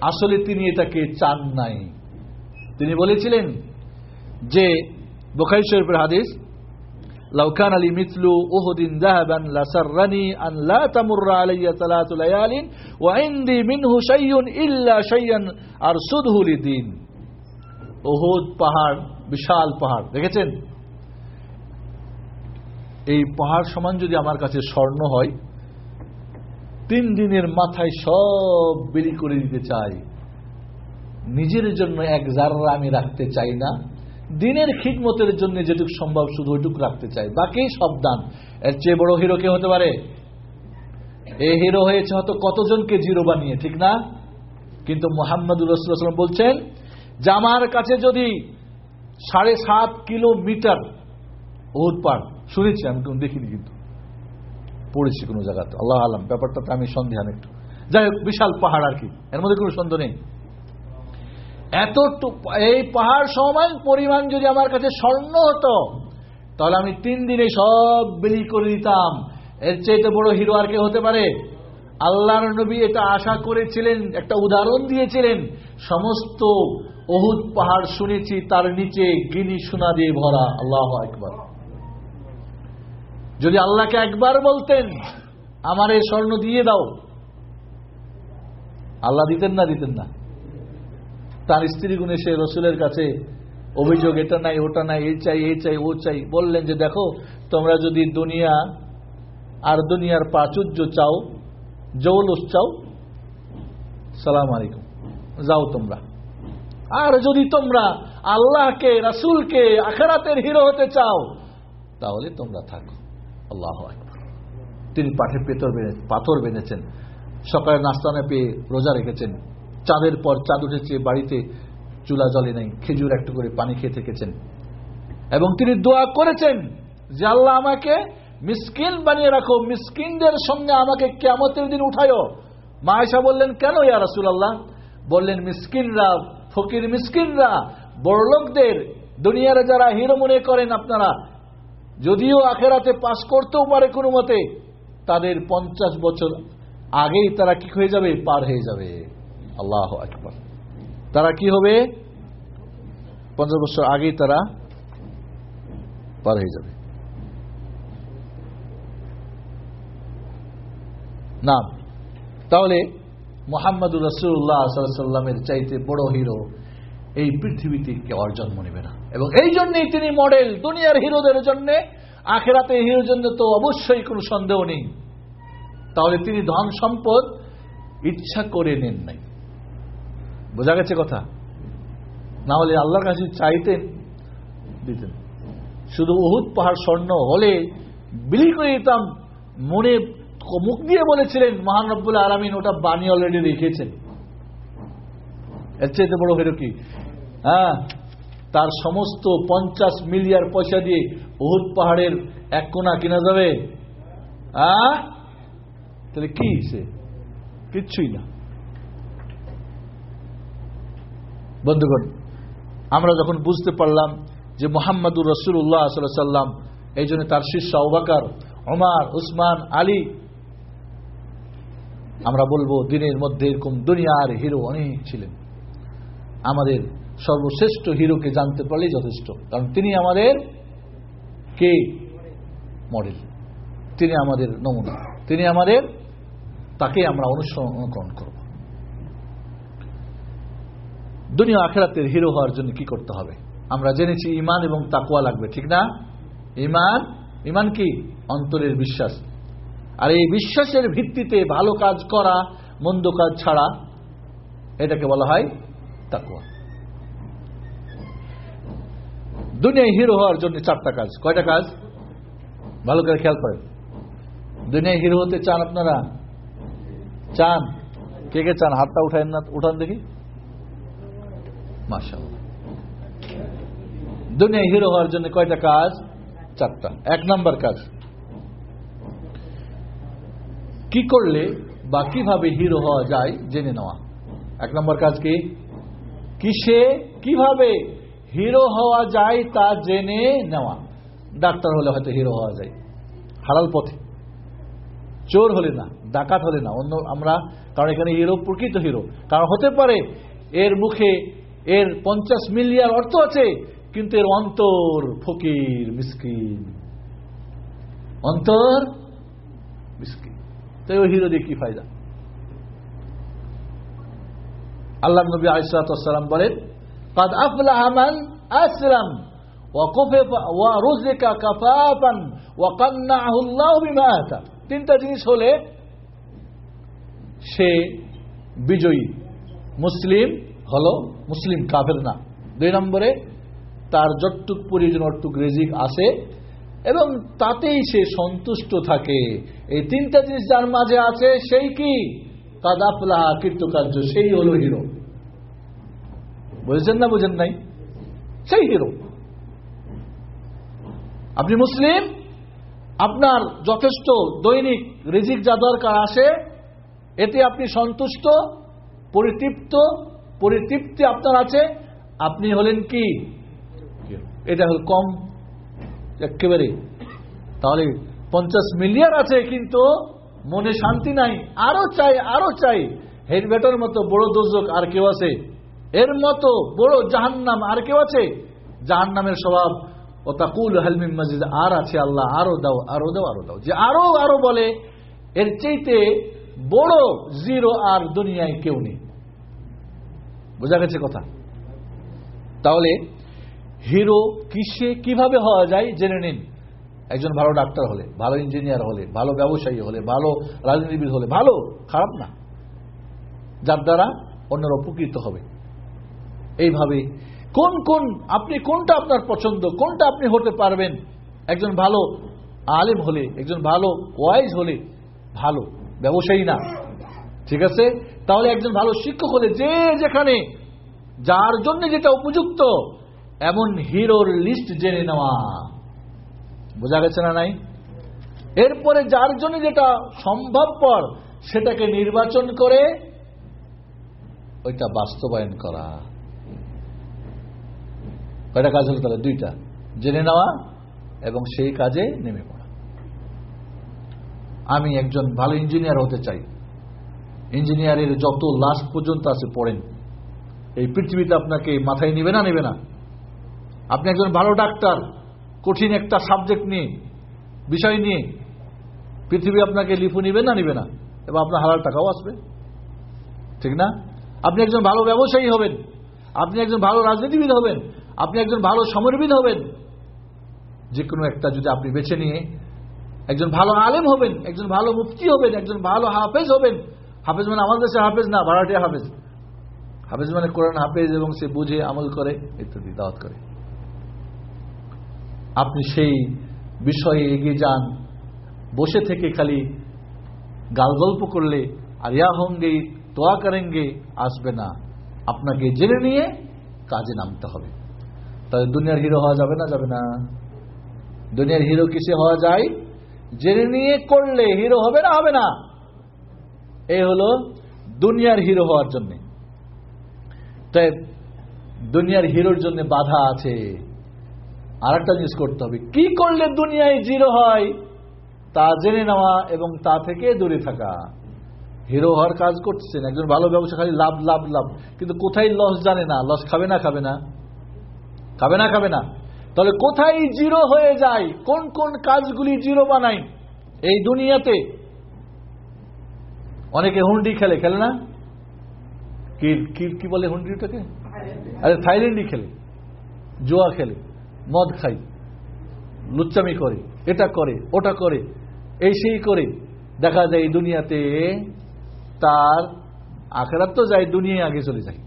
আসলে তিনি এটাকে চান নাই। তিনি বলেছিলেন যে বোখাই শরীফের হাদিস লাউকান আলী মিথলু ওহদিন জাহাবান লাসাররানি আন লা তামুররা আলাইয়া সালাতু লায়ালিন ওয়া ইনদি মিনহু শাইউন ইল্লা শাইয়ান আরসুদহু লিদিন। ওহুদ পাহাড়, বিশাল পাহাড়, দেখেছেন? এই পাহাড় সমান যদি আমার কাছে স্বর্ণ হয় তিন দিনের মাথায় সব বেরি করে দিতে চাই। নিজের জন্য এক জাররা আমি রাখতে চাই না। দিনের খিদমতের জন্য যেটুকু সম্ভব শুধু ওইটুকু রাখতে চাই। বাকি সব দান। এর চেয়ে বড় হিরো কে হতে পারে? এই হিরো হয়েছে হয়তো কতজনকে জিরো বানিয়ে, ঠিক না? কিন্তু মোহাম্মদুর রসুল্লাহাম বলছেন যে আমার কাছে যদি সাড়ে সাত কিলোমিটার ওহুদ পাড় শুনেছি, আমি কোন দেখিনি কিন্তু। পড়েছি কোনো জায়গাতে আল্লাহ আলম ব্যাপারটাতে আমি সন্দেহান একটু। যাই হোক, বিশাল পাহাড় আর কি, এর মধ্যে কোনো সন্দেহ নেই। এত এই পাহাড় সমান পরিমাণ যদি আমার কাছে স্বর্ণ হতো, তাহলে আমি তিন দিনে সব বিলি করে দিতাম। এর চেয়ে বড় হিরো আর কে হতে পারে? আল্লাহর নবী এটা আশা করেছিলেন, একটা উদাহরণ দিয়েছিলেন। সমস্ত অহুদ পাহাড় শুনেছি, তার নিচে গিনি সোনা দিয়ে ভরা। আল্লাহ একবার যদি আল্লাহকে একবার বলতেন, আমার এই স্বর্ণ দিয়ে দাও। আল্লাহ দিতেন না দিতেন না। তার স্ত্রী গুণে সে রসুলের কাছে অভিযোগ, এটা নাই, ওটা নাই, এই চাই এই চাই, ও চাই। বললেন যে, দেখো, তোমরা যদি দুনিয়া আর দুনিয়ার প্রাচুর্য চাও, জৌলুস চাও, সালাম আলাইকুম, যাও তোমরা। আর যদি তোমরা আল্লাহকে, রাসুলকে, আখেরাতের হিরো হতে চাও, তাহলে তোমরা থাকো। আল্লাহ তিনি পাঠে পেতর বেঁধে পাথর বেঁধেছেন। সকালে নাস্তানে পেয়ে রোজা রেখেছেন। চাঁদের পর চাঁদ উঠেছে, বাড়িতে চুলা জলে নাই, খেজুর একটু করে পানি খেয়ে থেকেছেন। এবং তিনি দোয়া করেছেন যে, আল্লাহ আমাকে মিসকিন বানিয়ে রাখো, মিসকিনদের সঙ্গে আমাকে কেমতের দিন উঠায়ো মা আয়সা বললেন, কেন ইয়া রাসুল আল্লাহ বললেন, মিসকিনরা, ফকির মিসকিনরা, বড়লোকদের, দুনিয়ারে যারা হিরো মনে করেন আপনারা যদিও আখেরাতে পাশ করতেও পারে কোনো মতে, তাদের পঞ্চাশ বছর আগেই তারা কি হয়ে যাবে? পার হয়ে যাবে। আল্লাহ আকবর। তারা কি হবে? পঞ্চাশ বছর আগেই তারা পার হয়ে যাবে। না তাহলে মোহাম্মদুর রসুল্লাহ সাল্লামের চাইতে বড় হিরো এই পৃথিবীতে কেউ আর জন্ম নেবে না। এবং এই জন্যই তিনি মডেল দুনিয়ার হিরোদের জন্য, আখেরাতে হিরোর জন্য তো অবশ্যই কোনো সন্দেহ নেই। তাহলে তিনি ধন সম্পদ ইচ্ছা করে নেন নাই। বোঝা গেছে কথা? না হলে আল্লাহর কাছে চাইতেন, দিতেন। শুধু উহুদ পাহাড় স্বর্ণ হলে বিলি করে দিতাম, মনে মুখ দিয়ে বলেছিলেন মহানব্বুল আলমিন ওটা বাণী অলরেডি রেখেছেন। এর চাইতে বড় হইল কি? হ্যাঁ তার সমস্ত পঞ্চাশ মিলিয়ার পয়সা দিয়ে উহুদ পাহাড়ের এক কোনা কিনা যাবে? তাহলে কি সে? কিচ্ছুই না। বন্ধুগণ, আমরা যখন বুঝতে পারলাম যে মোহাম্মদুর রসুল্লাহ সাল্লাম, এই জন্য তার শিষ্য অবাকার ওমার উসমান, আলী, আমরা বলব দিনের মধ্যে এরকম দুনিয়ার হিরো অনেক ছিলেন। আমাদের সর্বশ্রেষ্ঠ হিরোকে জানতে পারলেই যথেষ্ট। কারণ তিনি আমাদের কে? মডেল। তিনি আমাদের নমুনা। তিনি আমাদের, তাকে আমরা অনুসরণ করব। দুনিয়া আখেরাতের হিরো হওয়ার জন্য কি করতে হবে? আমরা জেনেছি ইমান এবং তাকুয়া লাগবে, ঠিক না? ইমান ইমান কি? অন্তরের বিশ্বাস। আর এই বিশ্বাসের ভিত্তিতে ভালো কাজ করা, মন্দ কাজ ছাড়া এটাকে বলা হয় তাকুয়া দুনিয়ায় হিরো হওয়ার জন্য চারটা কাজ। কয়টা কাজ? ভালো করে খেয়াল করেন। দুনিয়ায় হিরো হতে চান আপনারা? চান? কে কে চান? হাতটা উঠায় না, উঠান দেখি। মাসা দুনিয়ায় হিরো হওয়ার জন্য কয়টা কাজ? চারটা। এক নাম্বার কাজ। কি করলে বা কীভাবে হিরো হওয়া যায় জেনে নেওয়া। এক নম্বর কাজ কি? কিসে? কীভাবে? হিরো হওয়া যায় তা জেনে নেওয়া। ডাক্তার হলে হয়তো হিরো হওয়া যায়। হালাল পথে। চোর হলে না, ডাকাত হলে না। অন্য আমরা, কারণ এখানে হিরো প্রকৃত হিরো। কারণ হতে পারে এর মুখে এর পঞ্চাশ মিলিয়ন অর্থ আছে, কিন্তু এর অন্তর ফকির, মিসকিন। অন্তর মিসকিন। তাই ওই হিরো দিয়ে কি ফায়দা? আল্লাহ নবী আলিসাল্লাম বলেন قد أفلح من أسلم وكفف ورزق كفافا وقنعه الله بما آتى তিনটা জিনিস হলে সে বিজয়ী মুসলিম হলো মুসলিম কাফের না দুই নম্বরে তার যতটুক প্রয়োজন অটুক রেজিক আসে এবং তাতেই সে সন্তুষ্ট থাকে এই তিনটা জিনিস যার মাঝে আছে সেই কি কাদাফলাহা কীর্তকার্য সেই হলো হিরো বুঝেছেন না বুঝেন নাই? সেই হিরো। আপনি মুসলিম? আপনার যথেষ্ট দৈনিক রিজিক যা দরকার আসে, এতে আপনি সন্তুষ্ট, পরিতৃপ্ত, পরিতৃপ্তি আপনার আছে। আপনি হলেন কি? এটা হল কম। একেবারে। তাহলে পঞ্চাশ মিলিয়ন আছে, কিন্তু মনে শান্তি নাই। আরও চাই আরও চাই। হেডবেটার মতো বড় দুর্যোগ আর কেউ আছে? এর মতো বড় জাহান্নাম আর কেউ আছে? জাহান্নামের স্বভাব ও তাকুল হালমিন মসজিদ আর আছে আল্লাহ, আরও দাও আরও দাও আরও দাও। যে আরও আরও বলে, এর চাইতে বড় জিরো আর দুনিয়ায় কেউ নেই। বোঝা গেছে কথা? তাহলে হিরো কিসে কীভাবে হওয়া যায় জেনে নিন। একজন ভালো ডাক্তার হলে, ভালো ইঞ্জিনিয়ার হলে, ভালো ব্যবসায়ী হলে, ভালো রাজনীতিবিদ হলে, ভালো, খারাপ না। যার দ্বারা অন্যরা উপকৃত হবে। এইভাবে। কোন কোন, আপনি কোনটা আপনার পছন্দ, কোনটা আপনি হতে পারবেন? একজন ভালো আলেম হলে, একজন ভালো ওয়াইজ হলে ভালো, ব্যবসায়ী না। ঠিক আছে? তাহলে একজন ভালো শিক্ষক হলে যে যেখানে, যার জন্য যেটা উপযুক্ত, এমন হিরোর লিস্ট জেনে নেওয়া। বোঝা গেছে না নাই? এরপরে যার জন্য যেটা সম্ভবপর, সেটাকে নির্বাচন করে, ওইটা বাস্তবায়ন করা। কয়টা কাজ হলো তাহলে? দুইটা। জেনে নেওয়া এবং সেই কাজে নেমে পড়া। আমি একজন ভালো ইঞ্জিনিয়ার হতে চাই। ইঞ্জিনিয়ারের যত লাস্ট পর্যন্ত আছে পড়েন। এই পৃথিবীতে আপনাকে মাথায় নিবে না, নেবে না। আপনি একজন ভালো ডাক্তার, কঠিন একটা সাবজেক্ট নিয়ে, বিষয় নিয়ে, পৃথিবী আপনাকে লিপু নিবে না নিবে না। এবং আপনার হালাল টাকাও আসবে। ঠিক না? আপনি একজন ভালো ব্যবসায়ী হবেন। আপনি একজন ভালো রাজনীতিবিদ হবেন। আপনি একজন ভালো সমরবিদ হবেন। যে কোনো একটা যদি আপনি বেছে নিয়ে একজন ভালো আলেম হবেন, একজন ভালো মুফতি হবেন, একজন ভালো হাফেজ হবেন। হাফেজ মানে আমাদের দেশে হাফেজ না, ভাড়াটিয়া হাফেজ। হাফেজ মানে কোরআন হাফেজ এবং সে বুঝে, আমল করে, ইত্যাদি, দাওয়াত করে। আপনি সেই বিষয়ে এগিয়ে যান, বসে থেকে খালি গাল গল্প করলে, আর ইয়া হঙ্গে, তোয়া করেঙ্গে, আসবে না। আপনাকে জেনে নিয়ে কাজে নামতে হবে। তাহলে দুনিয়ার হিরো হওয়া যাবে না? যাবে না। দুনিয়ার হিরো কিসে হওয়া যায়? জেনে নিয়ে করলে হিরো হবে না হবে না। এই হলো দুনিয়ার হিরো হওয়ার জন্য। তাই দুনিয়ার হিরোর জন্য বাধা আছে। আর একটা জিনিস করতে হবে। কি করলে দুনিয়ায় জিরো হয়? তা জেনে নেওয়া এবং তা থেকে দূরে থাকা। হিরো হওয়ার কাজ করতেছেন একজন ভালো ব্যবসা খালি লাভ লাভ লাভ। কিন্তু কোথায় লস জানে না। লস খাবে না খাবে না। খাবে না খাবে না। তাহলে কোথায় জিরো হয়ে যায়? কোন কোন কাজগুলি জিরো বানাই এই দুনিয়াতে। অনেকে হুন্ডি খেলে খেলে না? কি বলে হুন্ডিটাকে আরে থাইল্যান্ডই খেলে, জোয়া খেলে, মদ খাই লুচ্চামি করে, এটা করে, ওটা করে, এই সেই করে। দেখা যায় এই দুনিয়াতে তার আখেরাত তো যায়, দুনিয়ায় আগে চলে যায়।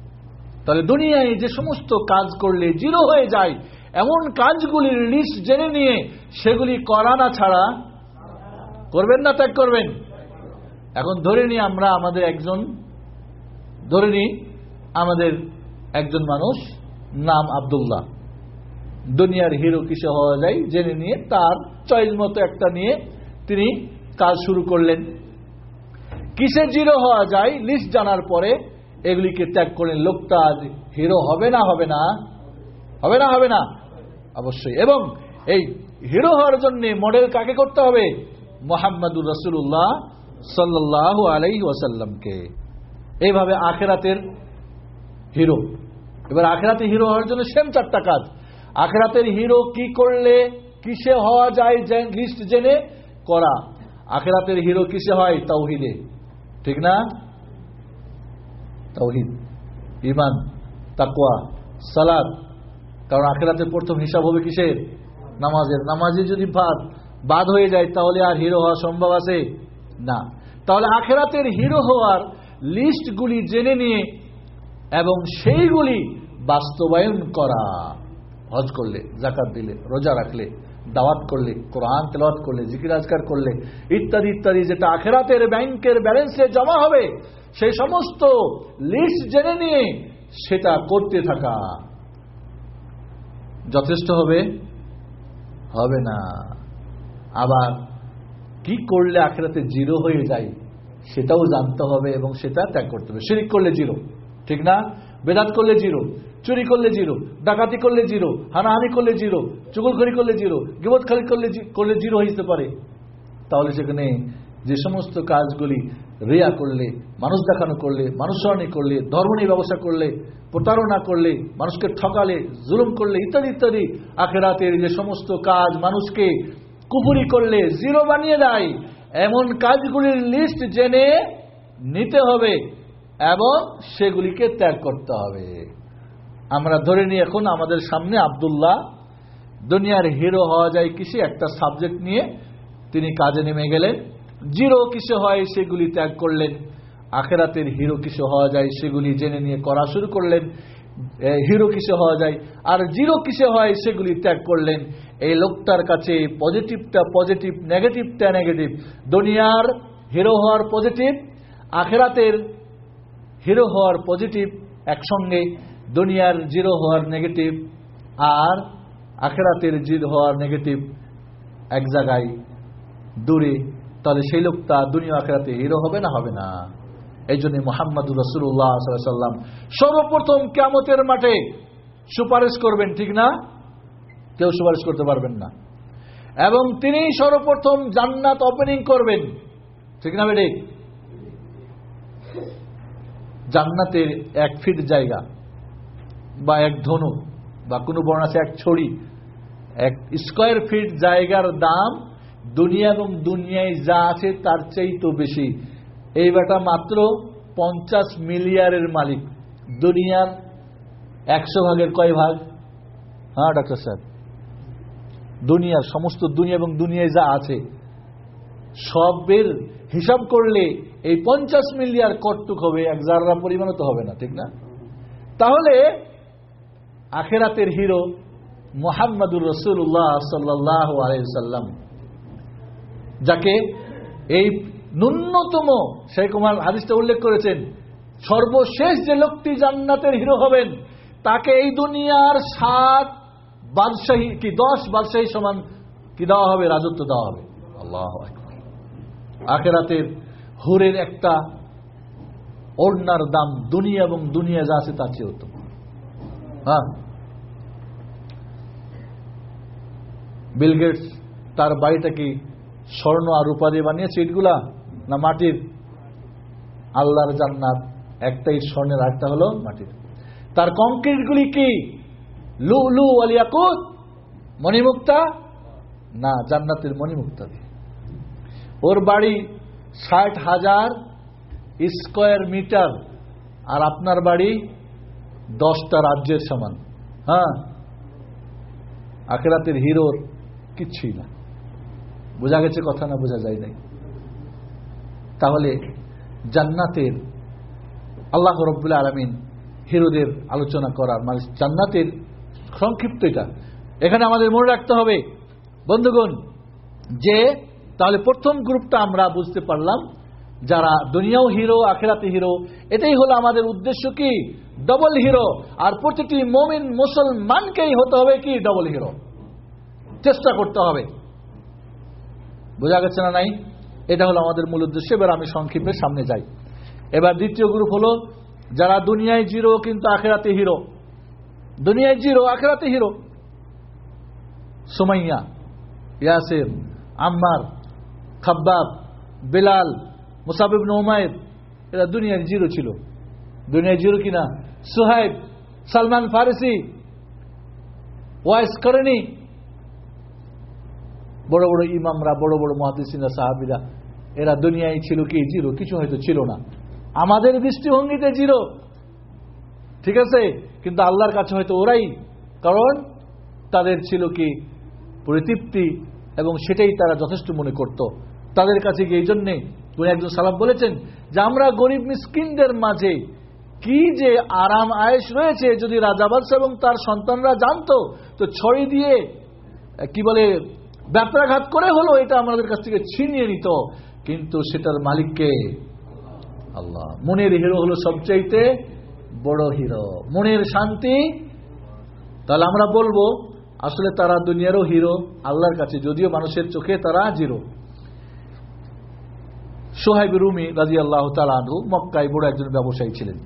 তাহলে দুনিয়ায় যে সমস্ত কাজ করলে জিরো হয়ে যায়, এমন কাজগুলির লিস্ট জেনে নিয়ে সেগুলি করা না ছাড়া করবেন না, ত্যাগ করবেন। এখন ধরে নিই আমরা আমাদের একজন, ধরে নিই আমাদের একজন মানুষ নাম আবদুল্লাহ। দুনিয়ার হিরো কিসে হওয়া যায় জেনে নিয়ে তার চয়েস মতো একটা নিয়ে তিনি কাজ শুরু করলেন। কিসে জিরো হওয়া যায় লিস্ট জানার পরে এগুলিকে ত্যাগ করলেন, লোকটা আজ হিরো হবে না হবে না? হবে না হবে না? অবশ্যই। এবং এই হিরো হওয়ার জন্য মডেল কাকে করতে হবে? মোহাম্মদুর রসুল্লাহ সাল্লাহ আলাই ওয়াসাল্লামকে। এইভাবে আখেরাতের হিরো। এবার আখেরাতে হিরো হওয়ার জন্য সেম চারটা কাজ। আখেরাতের হিরো কি করলে কিসে হওয়া যায় লিস্ট জেনে করা। আখেরাতের হিরো কিসে হয়? তাওহিদে। ঠিক না? তাওহিদ ইমান তাকুয়া সালাদ কারণ আখেরাতের প্রথম হিসাব হবে কিসের? নামাজের। নামাজে যদি বাদ বাদ হয়ে যায়, তাহলে আর হিরো হওয়া সম্ভব আছে? না। তাহলে আখেরাতের হিরো হওয়ার লিস্টগুলি জেনে নিয়ে এবং সেইগুলি বাস্তবায়ন করা। হজ করলে জাকাত দিলে, রোজা রাখলে, দাওয়াত করলে, কোরআন তেলাওয়াত করলে, জিকির আজকার করলে, ইত্যাদি ইত্যাদি, যেটা আখেরাতের ব্যাংকের ব্যালেন্সে জমা হবে সেই সমস্ত লিস্ট জেনে নিয়ে সেটা করতে থাকা যথেষ্ট হবে? হবে না। আবার কি করলে আখেরাতে জিরো হয়ে যায় সেটাও জানতে হবে এবং সেটা ত্যাগ করতে হবে। শিরিক করলে জিরো, ঠিক না? বেদাত করলে জিরো, চুরি করলে জিরো, ডাকাতি করলে জিরো, হানাহানি করলে জিরো, চুগলখড়ি করলে জিরো গিবত খালি করলে করলে জিরো হইতে পারে। তাহলে সেখানে যে সমস্ত কাজগুলি রিয়া করলে, মানুষ দেখানো করলে, মানুষরণী করলে ধর্ম নিয়ে ব্যবসা করলে, প্রতারণা করলে, মানুষকে ঠকালে, জুলুম করলে, ইত্যাদি ইত্যাদি, আখেরাতের যে সমস্ত কাজ মানুষকে কুপুরি করলে, জিরো বানিয়ে দেয়, এমন কাজগুলির লিস্ট জেনে নিতে হবে এবং সেগুলিকে ত্যাগ করতে হবে। আমরা ধরে নিই এখন আমাদের সামনে আবদুল্লাহ, দুনিয়ার হিরো হওয়া যায় কিসে? একটা সাবজেক্ট নিয়ে তিনি কাজে নেমে গেলেন। জিরো কিসে হয় সেগুলি ত্যাগ করলেন, আখেরাতের হিরো কিসে হওয়া যায় সেগুলি জেনে নিয়ে করা শুরু করলেন হিরো কিসে হওয়া যায় আর জিরো কিসে হয় সেগুলি ত্যাগ করলেন। এই লোকটার কাছে পজিটিভটা পজিটিভ নেগেটিভটা নেগেটিভ দুনিয়ার হিরো হওয়ার পজিটিভ আখেরাতের হিরো হওয়ার পজিটিভ একসঙ্গে, দুনিয়ার জিরো হওয়ার নেগেটিভ আর আখেরাতের জিরো হওয়ার নেগেটিভ এক জায়গায়, দূরে তাহলে সেই লোকটা দুনিয়া আখেরাতে হিরো হবে না হবে না? এই জন্য মোহাম্মদুর রসুল্লাহ সাল্লাম সর্বপ্রথম কেমতের মাঠে সুপারিশ করবেন, ঠিক না? কেউ সুপারিশ করতে পারবেন না। এবং তিনি সর্বপ্রথম জান্নাত ওপেনিং করবেন, ঠিক না বেডে জান্নাতের এক ফিট জায়গা বা এক ধনু বা কোনো বর্ণ আছে, এক ছড়ি, এক স্কোয়ার ফিট জায়গার দাম দুনিয়া এবং দুনিয়ায় যা আছে তার তো বেশি। এই বেটা মাত্র পঞ্চাশ মিলিয়ারের মালিক। দুনিয়ার একশো ভাগের কয় ভাগ? হ্যাঁ ডাক্তার স্যার দুনিয়ার সমস্ত দুনিয়া এবং দুনিয়ায় যা আছে, সবের হিসাব করলে এই পঞ্চাশ মিলিয়ার কটটুক হবে? এক জাররা পরিমাণও তো হবে না, ঠিক না? তাহলে আখেরাতের হিরো মোহাম্মদুর রসুল্লাহ সাল্লাহ আলাইসাল্লাম যাকে এই ন্যূনতম শেখ কুমার হাদিসটা উল্লেখ করেছেন, সর্বশেষ যে লোকটি জান্নাতের হিরো হবেন, তাকে এই দুনিয়ার সাত বাদশাহী কি, দশ বাদশাহী সমান কি দেওয়া হবে, রাজত্ব দেওয়া হবে? আল্লাহ আখেরাতের হুরের একটা ওড়নার দাম দুনিয়া এবং দুনিয়া যা আছে তার চেয়ে উত্তম। হ্যাঁ? বিল গেটস তার বাড়িটা কি স্বর্ণ আর রূপা দিয়ে বানিয়েছে ইটগুলা না মাটির? আল্লাহর জান্নাত। একটাই স্বর্ণের আরেকটা হলো মাটির। তার কংক্রিটগুলি কি? লু লু আলিয়াকুত মণিমুক্তা? না, জান্নাতের মণিমুক্তা দিয়ে। ওর বাড়ি ষাট হাজার স্কোয়ার মিটার আর আপনার বাড়ি দশটা রাজ্যের সমান। হ্যাঁ? আখেরাতের হিরোর কিচ্ছুই না। বোঝা গেছে কথা না বোঝা যায় নাই। তাহলে জান্নাতের আল্লাহ রব্বুল আলমিন হিরোদের আলোচনা করার মানে জান্নাতের সংক্ষিপ্ত এটা। এখানে আমাদের মনে রাখতে হবে, বন্ধুগণ, যে তাহলে প্রথম গ্রুপটা আমরা বুঝতে পারলাম, যারা দুনিয়াও হিরো, আখেরাতে হিরো, এটাই হলো আমাদের উদ্দেশ্য কি? ডবল হিরো আর প্রতিটি মমিন মুসলমানকেই হতে হবে কি? ডবল হিরো চেষ্টা করতে হবে। বোঝা গেছে না নাই? এটা হলো আমাদের মূল উদ্দেশ্য, এবার আমি সংক্ষেপে সামনে যাই। এবার দ্বিতীয় গ্রুপ হলো, যারা দুনিয়ায় জিরো, কিন্তু আখেরাতে হিরো। দুনিয়ায় জিরো, আখেরাতে হিরো। সুমাইয়া, ইয়াসির, আম্মার, খাব্বাব, বেলাল মুসাবিব নোমায়েদ এরা দুনিয়ার জিরো ছিল। দুনিয়ার জিরো কিনা? সুহাইব, সালমান ফারিসি, ওয়াইস করেনি বড় বড় ইমামরা, বড় বড় মহাদিসিনা সাহাবিরা, এরা দুনিয়ায় ছিল কি? জিরো কিছু হয়তো ছিল না। আমাদের দৃষ্টিভঙ্গিতে জিরো ঠিক আছে? কিন্তু আল্লাহর কাছে হয়তো ওরাই। কারণ তাদের ছিল কি? পরিতৃপ্তি, এবং সেটাই তারা যথেষ্ট মনে করত। তাদের কাছে গিয়ে এই জন্যে একজন সালাম বলেছেন যে, আমরা গরিব মিসকিনদের মাঝে কি যে আরাম আয়েস রয়েছে, যদি রাজা বাদশাহ এবং তার সন্তানরা জানতো, তো ছড়ি দিয়ে, কি বলে ব্যত্রাঘাত করে হলো, এটা আমাদের কাছ থেকে ছিনিয়ে নিত, কিন্তু সেটার মালিককে আল্লাহ। মনের হিরো হলো সবচাইতে বড় হিরো। মনের শান্তি? তাহলে আমরা বলব, আসলে তারা দুনিয়ারও হিরো, আল্লাহর কাছে যদিও মানুষের চোখে তারা জিরো। সোহাইব রুমি রাজি আল্লাহ তালু মক্কায় বড় একজন ব্যবসায়ী ছিলেন।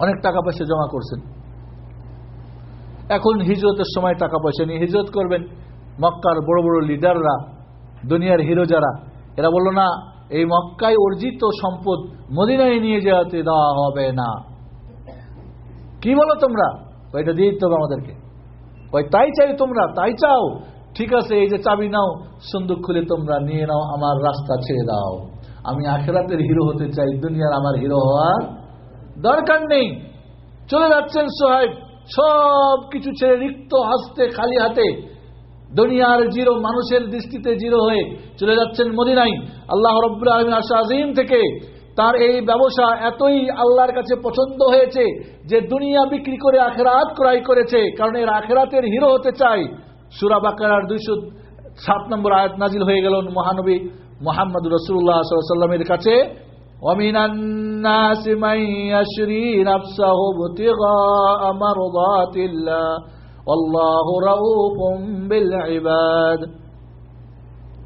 অনেক টাকা পয়সা জমা করছেন। এখন হিজরতের সময় টাকা পয়সা নিয়ে হিজরত করবেন। মক্কার বড় বড় লিডাররা, দুনিয়ার হিরো যারা, এরা বলল, না, এই মক্কায় অর্জিত সম্পদ মদিনায় নিয়ে যেতে দেওয়া হবে না। কি বলো তোমরা? এটা দিয়ে দিতে হবে আমাদেরকে? ওই তাই চাই তোমরা, তাই চাও। ঠিক আছে, এই যে চাবি নাও সুন্দর খুলে তোমরা নিয়ে নাও, আমার রাস্তা ছেড়ে দাও। আমি আখেরাতের হিরো হতে চাই, দুনিয়ার আমার হিরো হওয়ার দরকার নেই। চলে যাচ্ছেন সোহাইব সব কিছু ছেড়ে রিক্ত হাসতে, খালি হাতে দুনিয়ার জিরো মানুষের দৃষ্টিতে জিরো হয়ে চলে যাচ্ছেন মদিনাই আল্লাহ রব্বুল আলমিন আশা আজিম থেকে তার এই ব্যবসা এতই আল্লাহর কাছে পছন্দ হয়েছে যে দুনিয়া বিক্রি করে আখেরাত ক্রয় করেছে কারণ এর আখেরাতের হিরো হতে চাই সুরা বাকার দুইশো সাত নম্বর আয়াত নাজিল হয়ে গেল মহানবী মোহাম্মদ রসুল্লাহ সাল্লামের কাছে ومن الناس من يشري نفسه ابتغاء مرضات الله আল্লাহ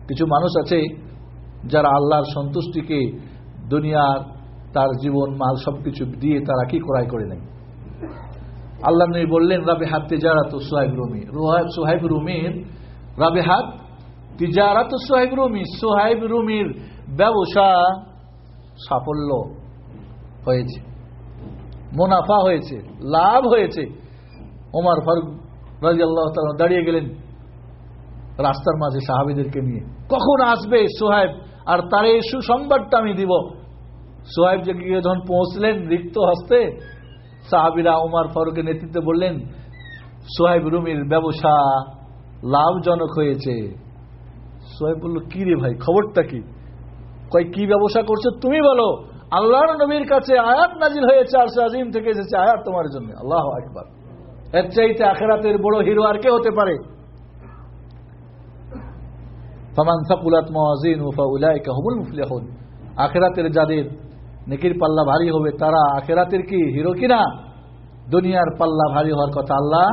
কিছু মানুষ আছে যারা আল্লাহর সন্তুষ্টিকে দুনিয়ার তার জীবন, মাল সবকিছু দিয়ে তারা কি ক্রয় করে নেয়? আল্লাহ নেই বললেন রাবে হাত তেজারা তো সোহাইব রুমি। সোহাইব রুমির রাবে রাবেহাত তো সোহাইব রুমি। সোহাইব রুমির ব্যবসা সাফল্য হয়েছে, মুনাফা হয়েছে, লাভ হয়েছে। ওমার ফারুক রাজি আল্লাহ দাঁড়িয়ে গেলেন রাস্তার মাঝে সাহাবিদেরকে নিয়ে। কখন আসবে সোহেব আর তার এই সুসংবাদটা আমি দিব। সোহেব যে যখন পৌঁছলেন রিক্ত হস্তে, সাহাবিরা উমার ফারুকের নেতৃত্বে বললেন সোহেব রুমির ব্যবসা লাভজনক হয়েছে। সোহেব বলল, কি রে ভাই, খবরটা কি? কয়, কি ব্যবসা করছ তুমি বলো? আল্লাহর নবীর কাছে আয়াত নাজিল হয়েছে, আর আজিম থেকে এসেছে আয়াত তোমার জন্য। আল্লাহ একবার এর চাইতে আখেরাতের বড় হিরো আর কে হতে পারে ফামান সাকুলাত মাওয়াজিন উফা উলাইকা হুমুল মুফলিহুন আখেরাতের যাদের নেকির পাল্লা ভারী হবে তারা আখেরাতের কি হিরো কিনা দুনিয়ার পাল্লা ভারী হওয়ার কথা আল্লাহ